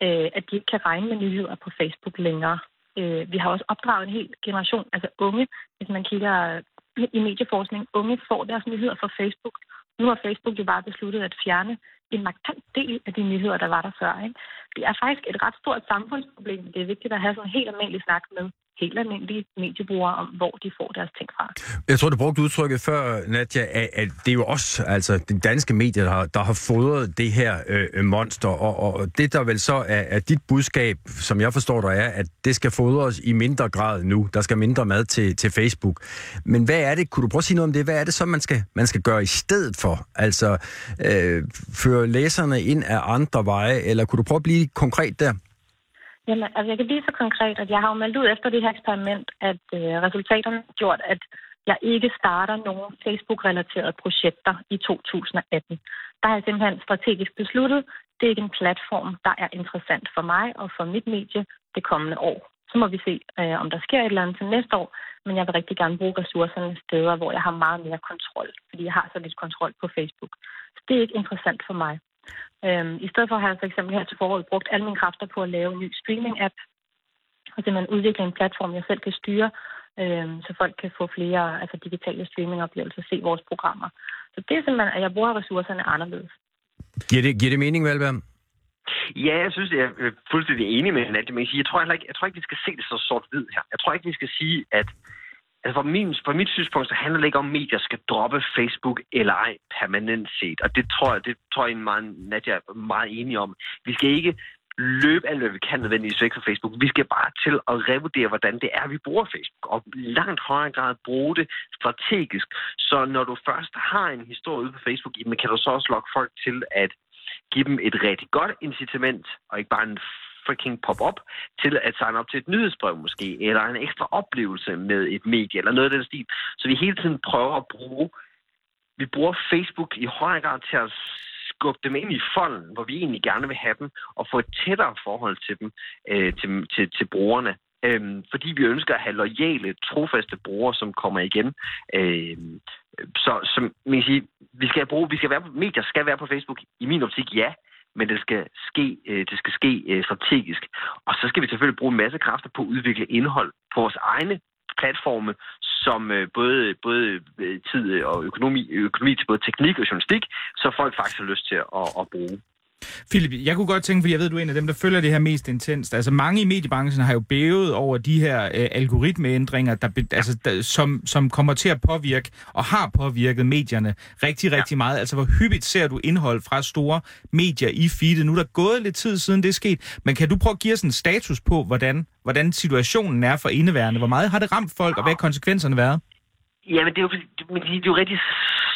øh, at de ikke kan regne med nyheder på Facebook længere. Øh, vi har også opdraget en hel generation, altså unge, hvis man kigger i medieforskning, unge får deres nyheder fra Facebook. Nu har Facebook jo bare besluttet at fjerne en markant del af de nyheder, der var der før. Ikke? Det er faktisk et ret stort samfundsproblem. Det er vigtigt at have sådan en helt almindelig snak med helt almindelige mediebrugere om, hvor de får deres ting fra. Jeg tror, du brugte udtrykket før, Nadja, at, at det er jo også altså, de danske medier, der har, der har fodret det her øh, øh monster, og, og det der vel så er, er dit budskab, som jeg forstår dig, er, at det skal fodres i mindre grad nu. Der skal mindre mad til, til Facebook. Men hvad er det, kunne du prøve at sige noget om det, hvad er det så, man skal, man skal gøre i stedet for? Altså, øh, føre læserne ind af andre veje, eller kunne du prøve at blive konkret der? Jamen, altså jeg kan blive så konkret, at jeg har jo meldt ud efter det her eksperiment, at øh, resultaterne har gjort, at jeg ikke starter nogen Facebook-relaterede projekter i 2018. Der har jeg simpelthen strategisk besluttet, det er ikke en platform, der er interessant for mig og for mit medie det kommende år. Så må vi se, øh, om der sker et eller andet til næste år, men jeg vil rigtig gerne bruge ressourcerne steder, hvor jeg har meget mere kontrol, fordi jeg har så lidt kontrol på Facebook. Så det er ikke interessant for mig. Øhm, I stedet for har jeg for eksempel her til foråret brugt alle mine kræfter på at lave en ny streaming-app, og simpelthen udvikle en platform, jeg selv kan styre, øhm, så folk kan få flere altså digitale streamingoplevelser og se vores programmer. Så det er simpelthen, at jeg bruger ressourcerne anderledes. Giver det, giver det mening, Valberg? Ja, jeg synes, jeg er fuldstændig enig med Nadia. Men jeg tror, ikke, jeg tror ikke, vi skal se det så sort-hvid her. Jeg tror ikke, vi skal sige, at Altså fra, min, fra mit synspunkt, så handler det ikke om, at medier skal droppe Facebook eller ej permanent set. Og det tror jeg, det tror jeg meget, Nadia er meget enig om. Vi skal ikke løbe alt, hvad vi kan nødvendigvis væk fra Facebook. Vi skal bare til at revurdere, hvordan det er, vi bruger Facebook. Og langt højere grad bruge det strategisk. Så når du først har en historie ude på Facebook, kan du så også lokke folk til at give dem et rigtig godt incitament, og ikke bare en freaking pop-up til at signe op til et nyhedsbrev måske, eller en ekstra oplevelse med et medie, eller noget af den stil. Så vi hele tiden prøver at bruge, vi bruger Facebook i højere grad til at skubbe dem ind i folden, hvor vi egentlig gerne vil have dem, og få et tættere forhold til dem, øh, til, til, til brugerne. Øhm, fordi vi ønsker at have lojale, trofaste brugere, som kommer igen. Øhm, så som man kan sige, vi skal bruge, vi skal være på, medier skal være på Facebook. I min optik, ja men det skal ske, øh, det skal ske øh, strategisk. Og så skal vi selvfølgelig bruge en masse kræfter på at udvikle indhold på vores egne platforme, som øh, både, både øh, tid og økonomi, økonomi til både teknik og journalistik, så folk faktisk har lyst til at, at bruge. Philip, jeg kunne godt tænke, for jeg ved, du er en af dem, der følger det her mest intenst. Altså mange i mediebranchen har jo bævet over de her øh, algoritmeændringer, der, altså, der, som, som kommer til at påvirke og har påvirket medierne rigtig, rigtig ja. meget. Altså hvor hyppigt ser du indhold fra store medier i feedet? Nu er der gået lidt tid siden det er sket, men kan du prøve at give os en status på, hvordan, hvordan situationen er for indeværende? Hvor meget har det ramt folk, og hvad har konsekvenserne været? Ja, men det er jo, det er jo rigtig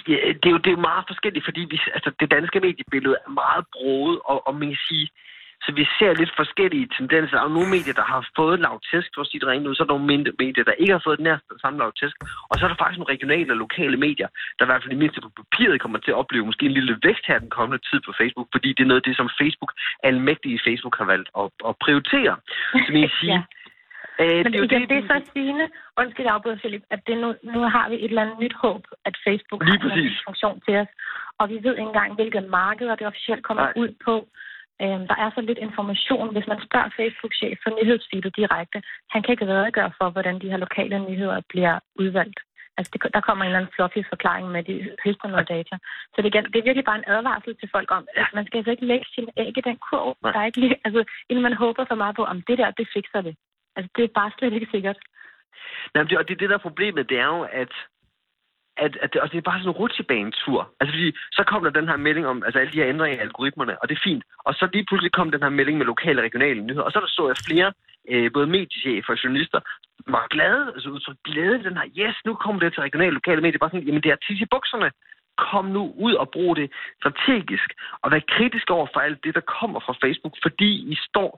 ja, det, er jo, det er jo meget forskelligt, fordi vi, altså, det danske mediebillede er meget broet, og, og man kan sige, så vi ser lidt forskellige tendenser. Der er nogle medier, der har fået lav tæsk, for at sige det rent ud. Så er der nogle medier, der ikke har fået den her samme lav tæsk. Og så er der faktisk nogle regionale og lokale medier, der i hvert fald i mindste på papiret kommer til at opleve måske en lille vækst her den kommende tid på Facebook, fordi det er noget af det, som Facebook, almægtige Facebook, har valgt at, at prioritere. Så man kan sige, ja. Øh, Men det, det, det, det er så sigende, undskyld afbryder Philip, at det nu, nu har vi et eller andet nyt håb, at Facebook Lige har en funktion til os. Og vi ved ikke engang, hvilke markeder det officielt kommer Nej. ud på. Øhm, der er så lidt information. Hvis man spørger Facebook-chef for nyhedsfeedet direkte, han kan ikke redegøre for, hvordan de her lokale nyheder bliver udvalgt. Altså, det, der kommer en eller anden fluffy forklaring med, de høster noget data. Så det, det er virkelig bare en advarsel til folk om, at man skal altså ikke lægge sin æg i den kurv. Der er ikke, altså, inden man håber for meget på, om det der, det fikser det. Altså, det er bare slet ikke sikkert. Nej, det, og det, det der er problemet, det er jo, at at, at det, og det er bare sådan en rutsjebanetur. Altså fordi, så kom der den her melding om altså alle de her ændringer i algoritmerne, og det er fint. Og så lige pludselig kom den her melding med lokale og regionale nyheder, og så der så jeg flere, øh, både mediechefer og journalister, var glade, altså udtrykte glæde den her, yes, nu kommer det til regionale og lokale medier, bare sådan, jamen det er tis i bukserne. Kom nu ud og brug det strategisk, og vær kritisk over for alt det, der kommer fra Facebook, fordi I står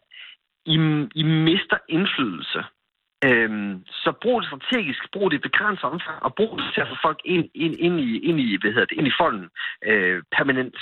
i, I mister indflydelse. Øhm, så brug det strategisk, brug det i begrænset omfang, og brug det til at få folk ind, ind, ind, i, ind, i, hvad hedder det, ind i folden øh, permanent.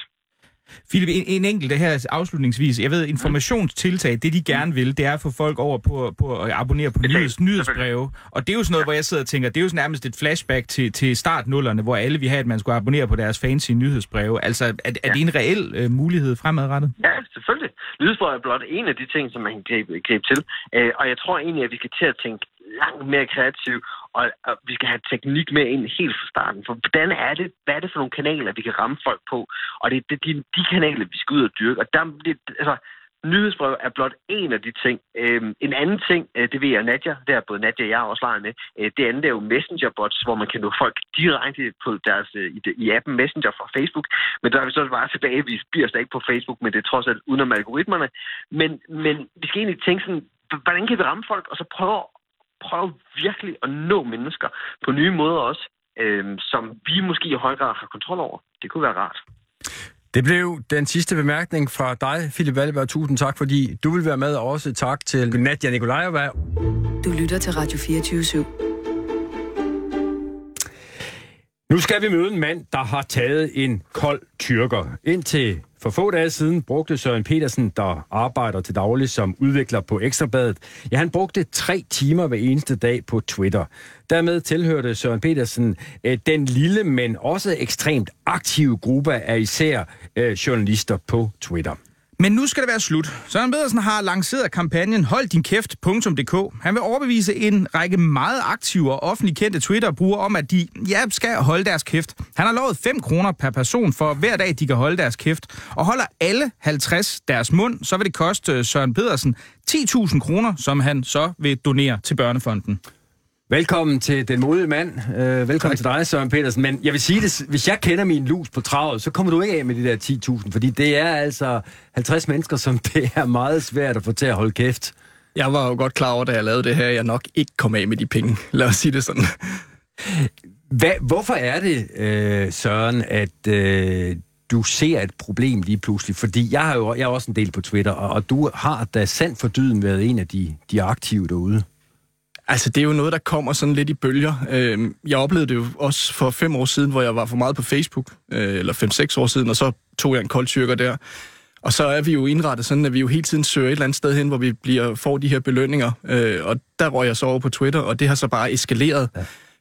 Philip, en, en enkelt her afslutningsvis. Jeg ved, informationstiltag, det de gerne vil, det er at få folk over på, på at abonnere på nyheds, nyhedsbreve. Og det er jo sådan noget, hvor jeg sidder og tænker, det er jo nærmest et flashback til, til startnullerne, hvor alle vi have, at man skulle abonnere på deres fancy nyhedsbreve. Altså, er, er ja. det en reel uh, mulighed fremadrettet? Ja, selvfølgelig. Nyhedsbreve er blot en af de ting, som man kan gribe, gribe til. Uh, og jeg tror egentlig, at vi skal til at tænke langt mere kreativ, og, og vi skal have teknik med ind helt fra starten. For hvordan er det, hvad er det for nogle kanaler, vi kan ramme folk på? Og det er de, de kanaler, vi skal ud og dyrke. Og der, det, altså, nyhedsbrev er blot en af de ting. Øhm, en anden ting, øh, det ved jeg Nadja, der både Nadja og jeg også leger med, øh, det andet er jo messengerbots, hvor man kan nå folk direkte på deres, øh, i, i appen Messenger fra Facebook. Men der er vi så bare tilbage, vi bliver slet ikke på Facebook, men det er trods alt udenom algoritmerne. Men, men vi skal egentlig tænke sådan, hvordan kan vi ramme folk, og så prøve prøve virkelig at nå mennesker på nye måder også, øh, som vi måske i høj grad har kontrol over. Det kunne være rart. Det blev den sidste bemærkning fra dig, Philip Valberg. Tusind tak, fordi du vil være med, og også tak til Nadja Nikolajeva. Du lytter til Radio 24 /7. Nu skal vi møde en mand, der har taget en kold tyrker. Indtil for få dage siden brugte Søren Petersen, der arbejder til daglig som udvikler på Ekstrabladet, ja, han brugte tre timer hver eneste dag på Twitter. Dermed tilhørte Søren Petersen øh, den lille, men også ekstremt aktive gruppe af især øh, journalister på Twitter. Men nu skal det være slut. Søren Pedersen har lanceret kampagnen Hold din kæft.dk. Han vil overbevise en række meget aktive og offentligt kendte Twitter-brugere om, at de ja, skal holde deres kæft. Han har lovet 5 kroner per person for hver dag, de kan holde deres kæft. Og holder alle 50 deres mund, så vil det koste øh, Søren Pedersen 10.000 kroner, som han så vil donere til Børnefonden. Velkommen til Den Modige Mand. Uh, velkommen tak. til dig, Søren Petersen. Men jeg vil sige det, hvis jeg kender min lus på travet, så kommer du ikke af med de der 10.000, fordi det er altså 50 mennesker, som det er meget svært at få til at holde kæft. Jeg var jo godt klar over, da jeg lavede det her, jeg nok ikke kom af med de penge. Lad os sige det sådan. Hvad, hvorfor er det, uh, Søren, at uh, du ser et problem lige pludselig? Fordi jeg har jo jeg er også en del på Twitter, og, og du har da sandt for dyden været en af de, de aktive derude. Altså, det er jo noget, der kommer sådan lidt i bølger. Øhm, jeg oplevede det jo også for fem år siden, hvor jeg var for meget på Facebook, øh, eller fem-seks år siden, og så tog jeg en koldtyrker der. Og så er vi jo indrettet sådan, at vi jo hele tiden søger et eller andet sted hen, hvor vi bliver, får de her belønninger. Øh, og der røg jeg så over på Twitter, og det har så bare eskaleret,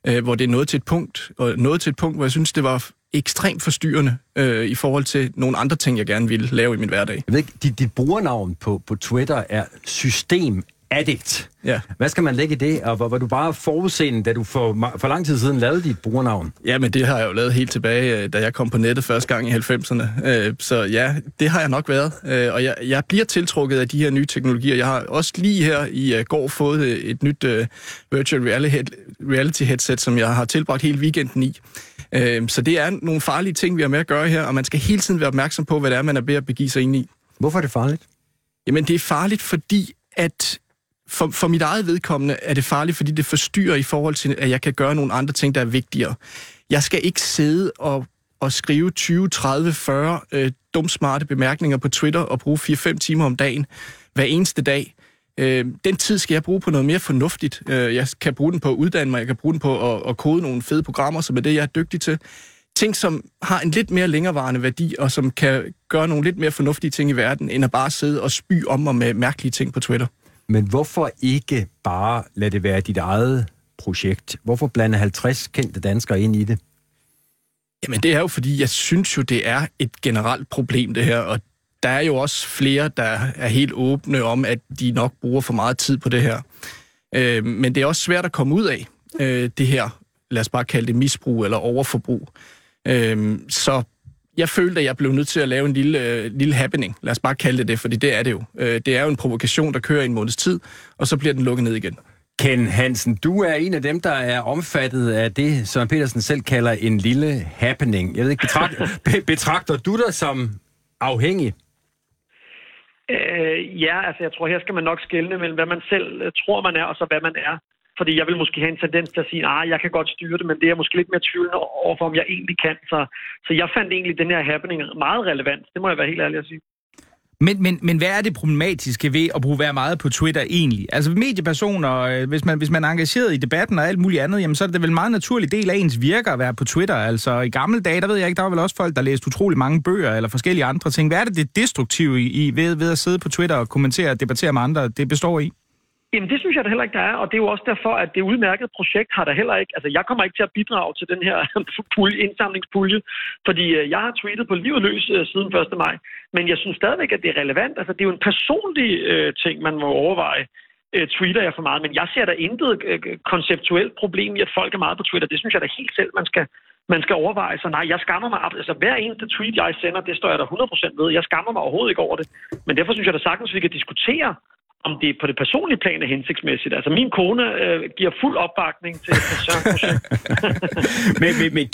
ja. øh, hvor det er nået til et punkt, og nået til et punkt, hvor jeg synes, det var ekstremt forstyrrende øh, i forhold til nogle andre ting, jeg gerne ville lave i min hverdag. Jeg ved ikke, dit, dit brugernavn på, på Twitter er System addict. Ja. Hvad skal man lægge i det, og var, var du bare forudseende, da du for, for lang tid siden lavede dit brugernavn? Ja, men det har jeg jo lavet helt tilbage, øh, da jeg kom på nettet første gang i 90'erne. Øh, så ja, det har jeg nok været. Øh, og jeg, jeg bliver tiltrukket af de her nye teknologier. Jeg har også lige her i går fået et nyt virtual reality headset, som jeg har tilbragt hele weekenden i. Så det er nogle farlige ting, vi har med at gøre her, og man skal hele tiden være opmærksom på, hvad det er, man er ved at begive sig ind i. Hvorfor er det farligt? Jamen, det er farligt, fordi at for, for mit eget vedkommende er det farligt, fordi det forstyrrer i forhold til, at jeg kan gøre nogle andre ting, der er vigtigere. Jeg skal ikke sidde og, og skrive 20, 30, 40 øh, dumsmarte bemærkninger på Twitter og bruge 4-5 timer om dagen hver eneste dag. Øh, den tid skal jeg bruge på noget mere fornuftigt. Øh, jeg kan bruge den på at uddanne mig, jeg kan bruge den på at, at kode nogle fede programmer, som er det, jeg er dygtig til. Ting, som har en lidt mere længerevarende værdi, og som kan gøre nogle lidt mere fornuftige ting i verden, end at bare sidde og spy om mig med mærkelige ting på Twitter. Men hvorfor ikke bare lade det være dit eget projekt? Hvorfor blande 50 kendte danskere ind i det? Jamen det er jo fordi, jeg synes jo, det er et generelt problem det her, og der er jo også flere, der er helt åbne om, at de nok bruger for meget tid på det her. Øh, men det er også svært at komme ud af øh, det her, lad os bare kalde det misbrug eller overforbrug. Øh, så jeg følte, at jeg blev nødt til at lave en lille, øh, lille happening. Lad os bare kalde det det, fordi det er det jo. Øh, det er jo en provokation, der kører i en måneds tid, og så bliver den lukket ned igen. Ken Hansen, du er en af dem, der er omfattet af det, som Petersen selv kalder en lille happening. Jeg ved ikke, betragter, betragter du dig som afhængig? Øh, ja, altså jeg tror, her skal man nok skelne mellem, hvad man selv øh, tror, man er, og så hvad man er. Fordi jeg vil måske have en tendens til at sige, at jeg kan godt styre det, men det er måske lidt mere tvivlende overfor, om jeg egentlig kan. Så, så jeg fandt egentlig den her happening meget relevant. Det må jeg være helt ærlig at sige. Men, men, men hvad er det problematiske ved at bruge være meget på Twitter egentlig? Altså mediepersoner, øh, hvis man, hvis man er engageret i debatten og alt muligt andet, jamen, så er det vel en meget naturlig del af ens virker at være på Twitter. Altså i gamle dage, der ved jeg ikke, der var vel også folk, der læste utrolig mange bøger eller forskellige andre ting. Hvad er det, det destruktive i, ved, ved at sidde på Twitter og kommentere og debattere med andre, det består i? Jamen det synes jeg da heller ikke, der er, og det er jo også derfor, at det udmærkede projekt har der heller ikke, altså jeg kommer ikke til at bidrage til den her pulje, indsamlingspulje, fordi øh, jeg har tweetet på livet løs øh, siden 1. maj, men jeg synes stadigvæk, at det er relevant, altså det er jo en personlig øh, ting, man må overveje. Øh, tweeter jeg for meget, men jeg ser der intet øh, konceptuelt problem i, at folk er meget på Twitter. Det synes jeg da helt selv, man skal, man skal overveje. Så nej, jeg skammer mig. Altså hver eneste tweet, jeg sender, det står jeg da 100% ved. Jeg skammer mig overhovedet ikke over det. Men derfor synes jeg da sagtens, vi kan diskutere, om det på det personlige plan er hensigtsmæssigt. Altså min kone øh, giver fuld opbakning til et projekt. men men, men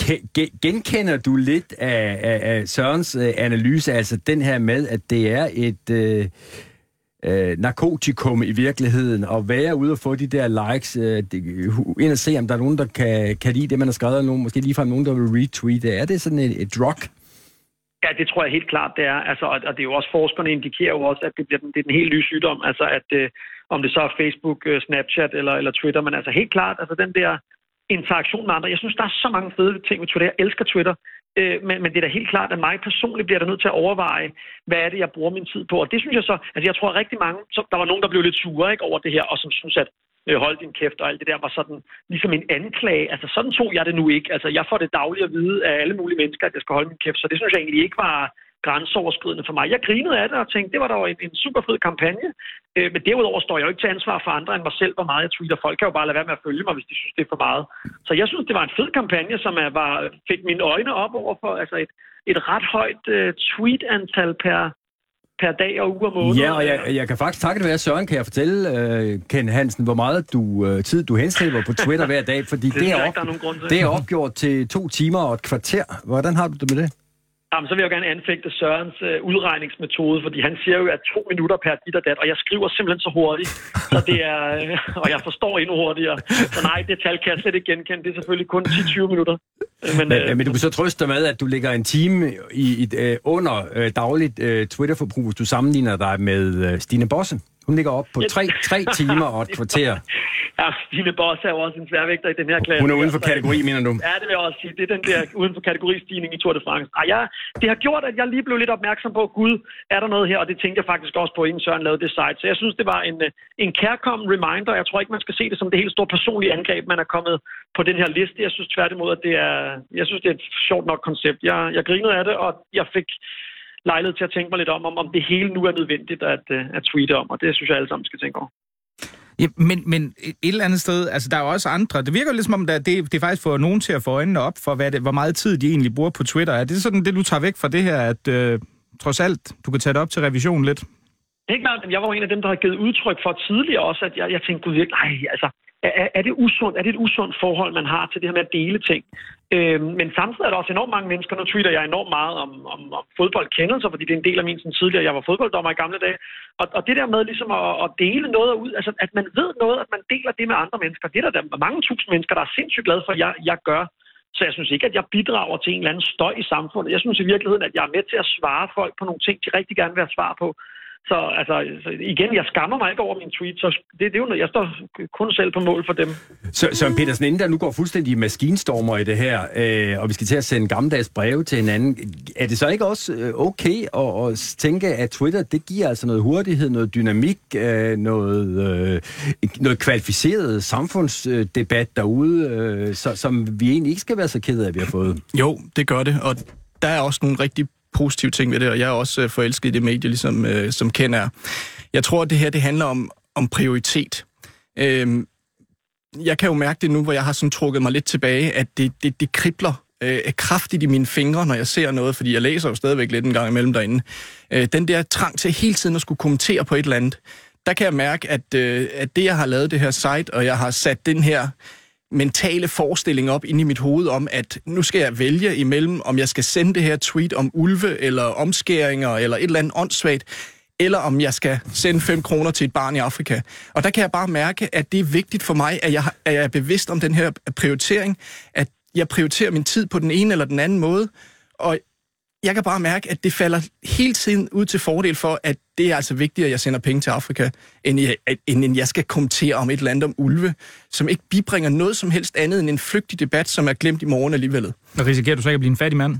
genkender du lidt af, af, af Sørens øh, analyse, altså den her med, at det er et... Øh, øh, narkotikum i virkeligheden, og være ude og få de der likes, øh, ind og se, om der er nogen, der kan, kan lide det, man har skrevet, og nogen, måske ligefrem nogen, der vil retweete. Er det sådan et, et drug? Ja, det tror jeg helt klart, det er. Altså, og, og det er jo også, forskerne indikerer jo også, at det, bliver den, det er den helt nye sygdom. Altså, at øh, om det så er Facebook, øh, Snapchat eller, eller Twitter, men altså helt klart, altså den der interaktion med andre. Jeg synes, der er så mange fede ting med Twitter. Jeg elsker Twitter. Øh, men, men det er da helt klart, at mig personligt bliver der nødt til at overveje, hvad er det, jeg bruger min tid på. Og det synes jeg så, altså jeg tror rigtig mange, så, der var nogen, der blev lidt sure ikke, over det her, og som synes, at øh, hold din kæft og alt det der var sådan ligesom en anklage. Altså sådan tog jeg det nu ikke. Altså jeg får det dagligt at vide af alle mulige mennesker, at jeg skal holde min kæft, så det synes jeg egentlig ikke var grænseoverskridende for mig. Jeg grinede af det og tænkte, det var da en, en super fed kampagne. Øh, men derudover står jeg jo ikke til ansvar for andre end mig selv, hvor meget jeg tweeter. Folk kan jo bare lade være med at følge mig, hvis de synes, det er for meget. Så jeg synes, det var en fed kampagne, som jeg var, fik mine øjne op over for altså et, et ret højt uh, tweet-antal per, per dag og uge og måned. Ja, og jeg, jeg kan faktisk takke være, Søren, kan jeg fortælle, uh, Ken Hansen, hvor meget du, uh, tid du henskriver på Twitter hver dag, fordi det, det, er, op, det er opgjort til to timer og et kvarter. Hvordan har du det med det? Jamen, så vil jeg gerne anfægte Sørens øh, udregningsmetode, fordi han siger jo, at to minutter per dit og dat, og jeg skriver simpelthen så hurtigt, så det er, øh, og jeg forstår endnu hurtigere. Så nej, det tal kan jeg slet ikke genkende. Det er selvfølgelig kun 10-20 minutter. Men, men, øh, men du kan så trøste dig med, at du ligger en time i, i, øh, under øh, dagligt øh, Twitter-forbrug, hvis du sammenligner dig med øh, Stine Bosse. Hun ligger op på tre, tre timer og et kvarter. Ja, Stine Bosse er jo også en sværvægter i den her klasse. Hun er uden for kategori, mener du? Ja, det vil jeg også sige. Det er den der uden for kategoristigning i Tour de France. Ej, ja, det har gjort, at jeg lige blev lidt opmærksom på, gud, er der noget her? Og det tænkte jeg faktisk også på, inden Søren lavede det site. Så jeg synes, det var en, øh, en kærkommen reminder. Jeg tror ikke, man skal se det som det helt store personlige angreb, man er kommet på den her liste. Jeg synes tværtimod, at det er, jeg synes, det er et sjovt nok koncept. Jeg, jeg grinede af det, og jeg fik lejlighed til at tænke mig lidt om, om, om det hele nu er nødvendigt at, øh, at tweete om, og det synes jeg alle sammen skal tænke over. Ja, men, men et eller andet sted, altså der er jo også andre. Det virker lidt som om, der, det, det faktisk får nogen til at få øjnene op for, hvad det, hvor meget tid de egentlig bruger på Twitter. Er det sådan det, du tager væk fra det her, at øh, trods alt, du kan tage det op til revision lidt? Helt klart. Jeg var jo en af dem, der har givet udtryk for tidligere også, at jeg, jeg tænkte, gud virkelig, nej, altså, er, er, det usundt? Er det et usundt forhold, man har til det her med at dele ting? Øh, men samtidig er der også enormt mange mennesker, nu tweeter jeg enormt meget om, om, om fodboldkendelser, fordi det er en del af min sådan, tidligere, jeg var fodbolddommer i gamle dage. Og, og det der med ligesom at, at dele noget ud, altså at man ved noget, at man deler det med andre mennesker, det er der, der mange tusind mennesker, der er sindssygt glade for, at jeg, jeg gør. Så jeg synes ikke, at jeg bidrager til en eller anden støj i samfundet. Jeg synes i virkeligheden, at jeg er med til at svare folk på nogle ting, de rigtig gerne vil have svar på. Så altså, igen, jeg skammer mig ikke over min tweet, så det, det er jo noget, jeg står kun selv på mål for dem. Så, Søren Petersen, inden der nu går fuldstændig maskinstormer i det her, øh, og vi skal til at sende gammeldags breve til hinanden, er det så ikke også øh, okay at, at tænke, at Twitter, det giver altså noget hurtighed, noget dynamik, øh, noget, øh, noget kvalificeret samfundsdebat derude, øh, så, som vi egentlig ikke skal være så kede af, at vi har fået? Jo, det gør det, og der er også nogle rigtig positive ting ved det, og jeg er også øh, forelsket i det medie, ligesom øh, som Ken er. Jeg tror, at det her det handler om, om prioritet. Øhm, jeg kan jo mærke det nu, hvor jeg har sådan trukket mig lidt tilbage, at det, det, det kribler øh, kraftigt i mine fingre, når jeg ser noget, fordi jeg læser jo stadigvæk lidt en gang imellem derinde. Øh, den der trang til hele tiden at skulle kommentere på et eller andet, der kan jeg mærke, at, øh, at det, jeg har lavet det her site, og jeg har sat den her mentale forestilling op inde i mit hoved om, at nu skal jeg vælge imellem, om jeg skal sende det her tweet om ulve, eller omskæringer, eller et eller andet åndssvagt, eller om jeg skal sende 5 kroner til et barn i Afrika. Og der kan jeg bare mærke, at det er vigtigt for mig, at jeg, at jeg er bevidst om den her prioritering, at jeg prioriterer min tid på den ene eller den anden måde, og jeg kan bare mærke, at det falder hele tiden ud til fordel for, at det er altså vigtigt, at jeg sender penge til Afrika, end jeg, end jeg skal kommentere om et eller andet om ulve, som ikke bibringer noget som helst andet end en flygtig debat, som er glemt i morgen alligevel. Og risikerer du så ikke at blive en fattig mand?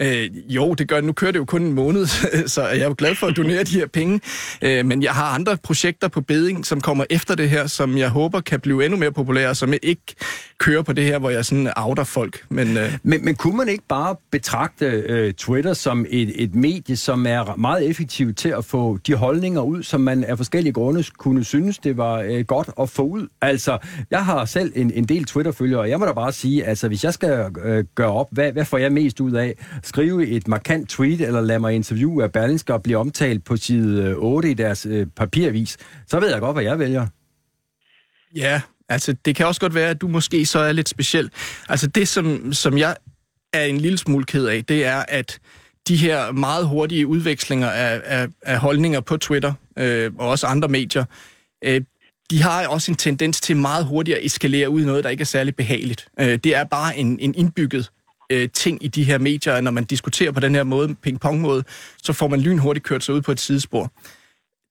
Øh, jo, det gør. Nu kører det jo kun en måned, så jeg er jo glad for at donere de her penge. Øh, men jeg har andre projekter på beding, som kommer efter det her, som jeg håber kan blive endnu mere populære, som jeg ikke kører på det her, hvor jeg sådan outer folk. Men, øh... men, men kunne man ikke bare betragte øh, Twitter som et, et medie, som er meget effektivt til at få de holdninger ud, som man af forskellige grunde kunne synes, det var øh, godt at få ud? Altså, jeg har selv en, en del Twitter-følgere, og jeg må da bare sige, altså hvis jeg skal øh, gøre op, hvad, hvad får jeg mest ud af? Skrive et markant tweet, eller lade mig interviewe af Berlingske og blive omtalt på side øh, 8 i deres øh, papirvis, så ved jeg godt, hvad jeg vælger. Ja, altså det kan også godt være, at du måske så er lidt speciel. Altså det, som, som jeg er en lille smule ked af, det er, at de her meget hurtige udvekslinger af, af, af holdninger på Twitter, øh, og også andre medier, øh, de har også en tendens til meget hurtigt at eskalere ud i noget, der ikke er særlig behageligt. Øh, det er bare en, en indbygget øh, ting i de her medier, når man diskuterer på den her måde, ping-pong-måde, så får man lynhurtigt kørt sig ud på et sidespor.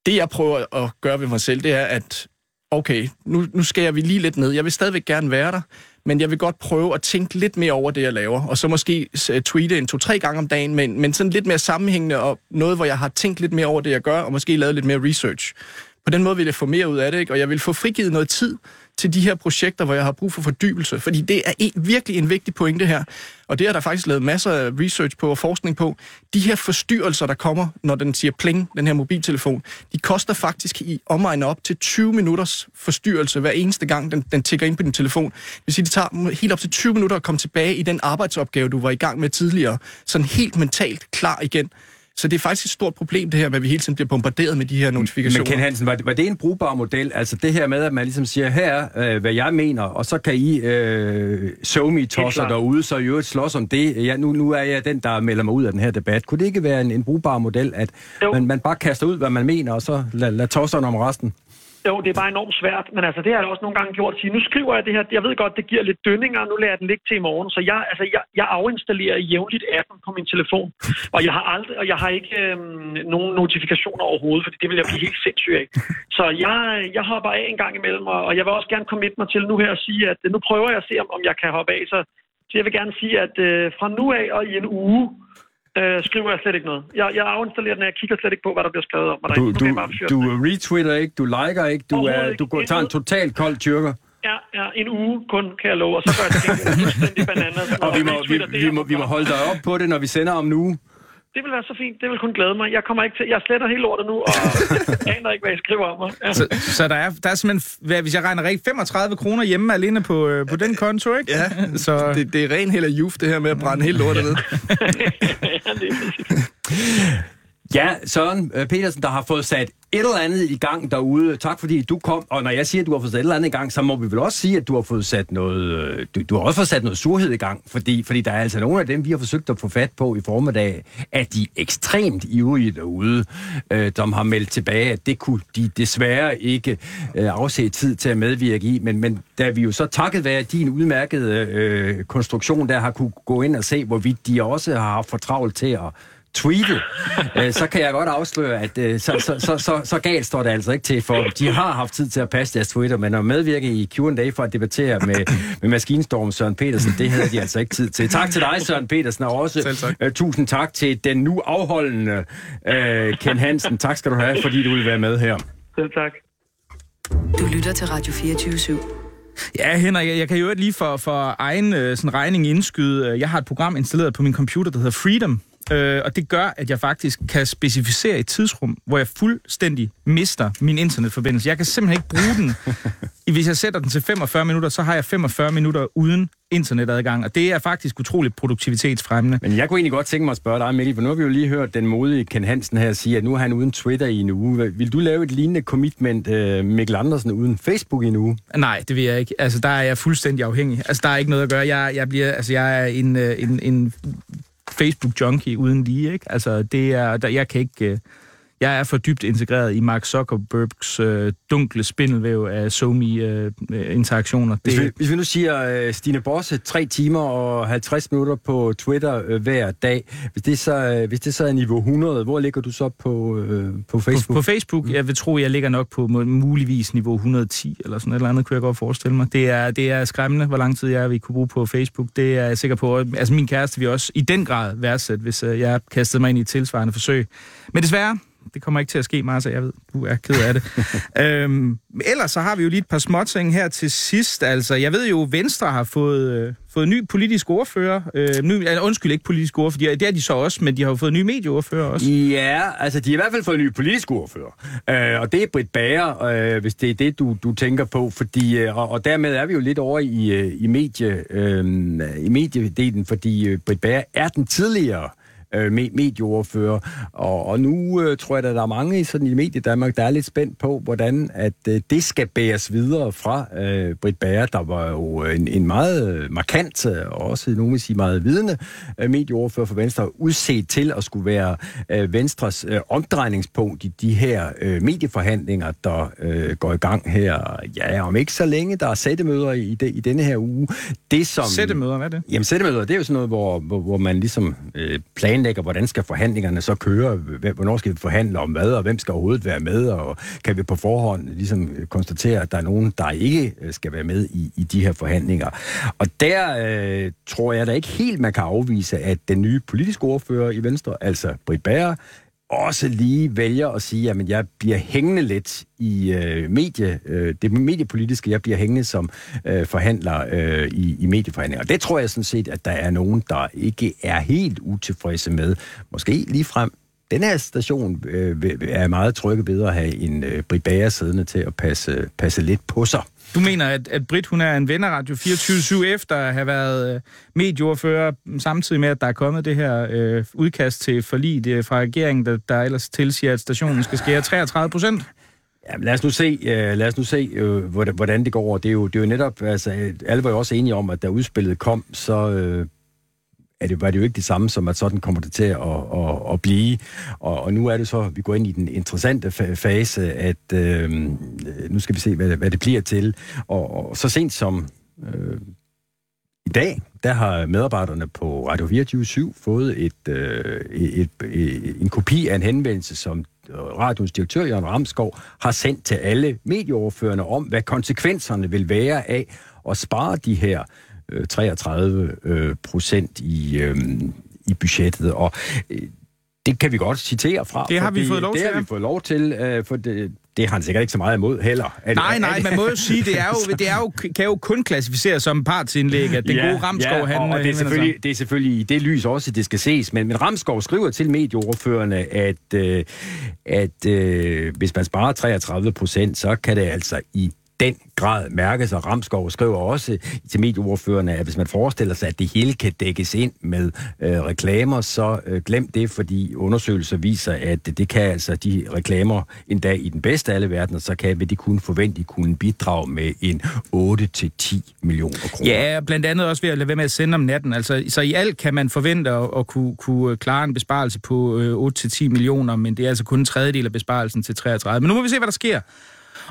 Det, jeg prøver at gøre ved mig selv, det er, at okay, nu, nu skal jeg vi lige lidt ned. Jeg vil stadigvæk gerne være der, men jeg vil godt prøve at tænke lidt mere over det, jeg laver, og så måske øh, tweete en to-tre gange om dagen, men, men sådan lidt mere sammenhængende, og noget, hvor jeg har tænkt lidt mere over det, jeg gør, og måske lavet lidt mere research. På den måde vil jeg få mere ud af det, ikke? og jeg vil få frigivet noget tid til de her projekter, hvor jeg har brug for fordybelse. Fordi det er en, virkelig en vigtig pointe her. Og det er der faktisk lavet masser af research på og forskning på. De her forstyrrelser, der kommer, når den siger pling, den her mobiltelefon, de koster faktisk i omegn op til 20 minutters forstyrrelse hver eneste gang, den, den tigger ind på din telefon. Det vil sige, det tager helt op til 20 minutter at komme tilbage i den arbejdsopgave, du var i gang med tidligere. Sådan helt mentalt klar igen. Så det er faktisk et stort problem, det her, at vi hele tiden bliver bombarderet med de her notifikationer. Men Ken Hansen, var det, var det en brugbar model? Altså det her med, at man ligesom siger, her er, øh, hvad jeg mener, og så kan I øh, show me tosser derude, så i øvrigt slås om det. Ja, nu, nu er jeg den, der melder mig ud af den her debat. Kunne det ikke være en, en brugbar model, at man, man bare kaster ud, hvad man mener, og så lader lad tosserne om resten? Jo, det er bare enormt svært, men altså det har jeg også nogle gange gjort. Sige, nu skriver jeg det her, jeg ved godt, det giver lidt dønninger, nu lader jeg den ligge til i morgen, så jeg, altså, jeg, jeg afinstallerer jævnligt appen på min telefon, og jeg har aldrig, og jeg har ikke øhm, nogen notifikationer overhovedet, fordi det vil jeg blive helt sindssyg af. Så jeg, jeg hopper af en gang imellem, og, og jeg vil også gerne komme mig til nu her og sige, at nu prøver jeg at se, om, om jeg kan hoppe af, så, så jeg vil gerne sige, at øh, fra nu af og i en uge, øh, skriver jeg slet ikke noget. Jeg, jeg afinstallerer den, jeg kigger slet ikke på, hvad der bliver skrevet om. Du, du, du retweeter ikke, du liker ikke, du, er, du går, tager en total kold tyrker. Ja, ja, en uge kun, kan jeg love, og så gør jeg det fuldstændig bananas. Og vi må, vi, vi, må, vi må holde dig op på det, når vi sender om en uge. Det vil være så fint. Det vil kun glæde mig. Jeg kommer ikke til... Jeg sletter hele lortet nu, og aner ikke, hvad jeg skriver om mig. Ja. Så, så der, er, der er simpelthen, hvad, hvis jeg regner rigtigt, 35 kroner hjemme alene på, øh, på den konto, ikke? Ja, så... det, det er ren held af juf, det her med at brænde hele lortet ned. ja, det er Ja, Søren øh, Petersen, der har fået sat et eller andet i gang derude. Tak fordi du kom. Og når jeg siger, at du har fået sat et eller andet i gang, så må vi vel også sige, at du har fået sat noget, øh, du, du har også fået sat noget surhed i gang. Fordi, fordi der er altså nogle af dem, vi har forsøgt at få fat på i formiddag, at de er ekstremt ivrige derude, øh, som har meldt tilbage, at det kunne de desværre ikke øh, afse tid til at medvirke i. Men, men da vi jo så takket være din udmærkede øh, konstruktion, der har kunne gå ind og se, hvorvidt de også har haft for travlt til at tweete, øh, så kan jeg godt afsløre, at øh, så, så, så, så, så galt står det altså ikke til, for de har haft tid til at passe deres Twitter, men at medvirke i Q&A for at debattere med, med Maskinstorm Søren Petersen, det havde de altså ikke tid til. Tak til dig, Søren Petersen, og også uh, tusind tak til den nu afholdende uh, Ken Hansen. Tak skal du have, fordi du vil være med her. Selv tak. Du lytter til Radio 24 /7. Ja, Henrik, jeg, jeg kan jo lige for, for egen sådan regning indskyde. Jeg har et program installeret på min computer, der hedder Freedom, Øh, og det gør, at jeg faktisk kan specificere et tidsrum, hvor jeg fuldstændig mister min internetforbindelse. Jeg kan simpelthen ikke bruge den. Hvis jeg sætter den til 45 minutter, så har jeg 45 minutter uden internetadgang, og det er faktisk utroligt produktivitetsfremmende. Men jeg kunne egentlig godt tænke mig at spørge dig, Mikkel, for nu har vi jo lige hørt den modige Ken Hansen her sige, at nu er han uden Twitter i en uge. Vil du lave et lignende commitment, uh, Mikkel Andersen, uden Facebook i en uge? Nej, det vil jeg ikke. Altså, der er jeg fuldstændig afhængig. Altså, der er ikke noget at gøre. Jeg, jeg, bliver, altså, jeg er en, øh, en, en Facebook-junkie uden lige, ikke? Altså, det er, der, jeg kan ikke... Øh, Øh, jeg er for dybt integreret i Mark Zuckerbergs øh, dunkle spindelvæv af SoMe-interaktioner. Øh, hvis, vi, hvis vi nu siger uh, Stine Bosse, 3 timer og 50 minutter på Twitter uh, hver dag, hvis det, så, uh, hvis det så er niveau 100, hvor ligger du så på, uh, på Facebook? På, på Facebook, jeg vil tro, jeg ligger nok på muligvis niveau 110, eller sådan et eller andet, kunne jeg godt forestille mig. Det er, det er skræmmende, hvor lang tid jeg vil kunne bruge på Facebook. Det er jeg sikker på. Altså min kæreste vil også i den grad værdsætte, hvis uh, jeg kastede mig ind i et tilsvarende forsøg. Men desværre, det kommer ikke til at ske, Marsa, jeg ved, du er ked af det. øhm, ellers så har vi jo lige et par småting her til sidst. Altså, jeg ved jo, Venstre har fået, øh, fået ny politisk ordfører. Øh, ny, undskyld, ikke politisk ordfører, det er de så også, men de har jo fået ny medieordfører også. Ja, altså de har i hvert fald fået ny politisk ordfører. Øh, og det er Britt Bager, øh, hvis det er det, du, du tænker på. Fordi, øh, og, og dermed er vi jo lidt over i, øh, i, medie, øh, i mediedelen, fordi øh, Britt Bager er den tidligere øh, øh, medieordfører. Og, og nu øh, tror jeg, at der er mange i sådan i mediedanmark, der er lidt spændt på, hvordan at øh, det skal bæres videre fra øh, Britt Bager, der var jo en, en meget markant, og også nogen vil sige meget vidende øh, medieordfører for Venstre, udset til at skulle være øh, Venstres øh, omdrejningspunkt i de her øh, medieforhandlinger, der øh, går i gang her. Ja, om ikke så længe, der er sættemøder i, de, i denne her uge. Det som, sættemøder, hvad er det? Jamen sættemøder, det er jo sådan noget, hvor, hvor, hvor man ligesom øh, planlægger planlægger, hvordan skal forhandlingerne så køre, hvornår skal vi forhandle om hvad, og hvem skal overhovedet være med, og kan vi på forhånd ligesom konstatere, at der er nogen, der ikke øh, skal være med i, i de her forhandlinger. Og der øh, tror jeg da ikke helt, man kan afvise, at den nye politiske ordfører i Venstre, altså Britt Bager, også lige vælger at sige, at jeg bliver hængende lidt i øh, medie, øh, det mediepolitiske, jeg bliver hængende som øh, forhandler øh, i, i medieforhandlinger. Og det tror jeg sådan set, at der er nogen, der ikke er helt utilfredse med. Måske lige frem den her station øh, er meget trygge ved at have en øh, Britt Bager siddende til at passe, passe lidt på sig. Du mener, at, at Britt, hun er en ven af Radio 24-7 efter at have været øh, medieordfører, mm, samtidig med, at der er kommet det her øh, udkast til forlig øh, fra regeringen, der, der ellers tilsiger, at stationen skal skære 33 procent? Ja, lad os nu se, øh, lad os nu se øh, hvordan det går. Det er, jo, det er jo netop, altså, øh, alle var jo også enige om, at da udspillet kom, så øh, er det, var det jo ikke det samme som, at sådan kommer det til at, at, at blive. Og, og nu er det så, vi går ind i den interessante fase, at øh, nu skal vi se, hvad, hvad det bliver til. Og, og så sent som øh, i dag, der har medarbejderne på Radio 24 fået et, øh, et, et, en kopi af en henvendelse, som øh, radios direktør, Jørgen Ramskov, har sendt til alle medieoverførende om, hvad konsekvenserne vil være af at spare de her 33 øh, procent i, øh, i budgettet. Og øh, det kan vi godt citere fra. Det har vi fået lov det til. Det har vi fået lov til, øh, for det, det har han sikkert ikke så meget imod heller. Er, nej, nej, man må jo sige, det, er jo, det er jo, kan jo kun klassificeres som partsindlæg, at den ja, gode Ramskov, ja, han... og, og det, er selvfølgelig, det er selvfølgelig i det lys også, det skal ses, men, men Ramskov skriver til medieordførende, at, øh, at øh, hvis man sparer 33 procent, så kan det altså i den grad mærkes, og Ramskov skriver også til medieordførende, at hvis man forestiller sig, at det hele kan dækkes ind med øh, reklamer, så øh, glem det, fordi undersøgelser viser, at det kan altså de reklamer endda i den bedste af alle verdener, så kan vil de kun forvente kunne bidrage med en 8-10 millioner kroner. Ja, blandt andet også ved at lade være med at sende om natten. Altså, så i alt kan man forvente at, at kunne, kunne øh, klare en besparelse på øh, 8-10 millioner, men det er altså kun en tredjedel af besparelsen til 33. Men nu må vi se, hvad der sker.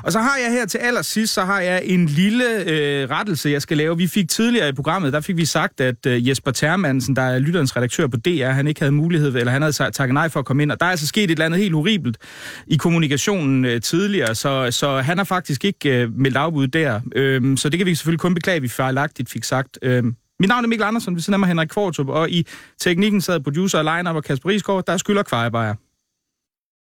Og så har jeg her til allersidst, så har jeg en lille øh, rettelse, jeg skal lave. Vi fik tidligere i programmet, der fik vi sagt, at øh, Jesper Termansen, der er lytterens redaktør på DR, han ikke havde mulighed, eller han havde takket nej for at komme ind. Og der er altså sket et eller andet helt horribelt i kommunikationen øh, tidligere, så, så han har faktisk ikke øh, meldt afbud der. Øh, så det kan vi selvfølgelig kun beklage, at vi fejlagtigt fik sagt. Øh, mit navn er Mikkel Andersen, vi siden mig Henrik Kvartrup, og i teknikken sad producer og line og Kasper Risgaard, der skylder kvejebajer.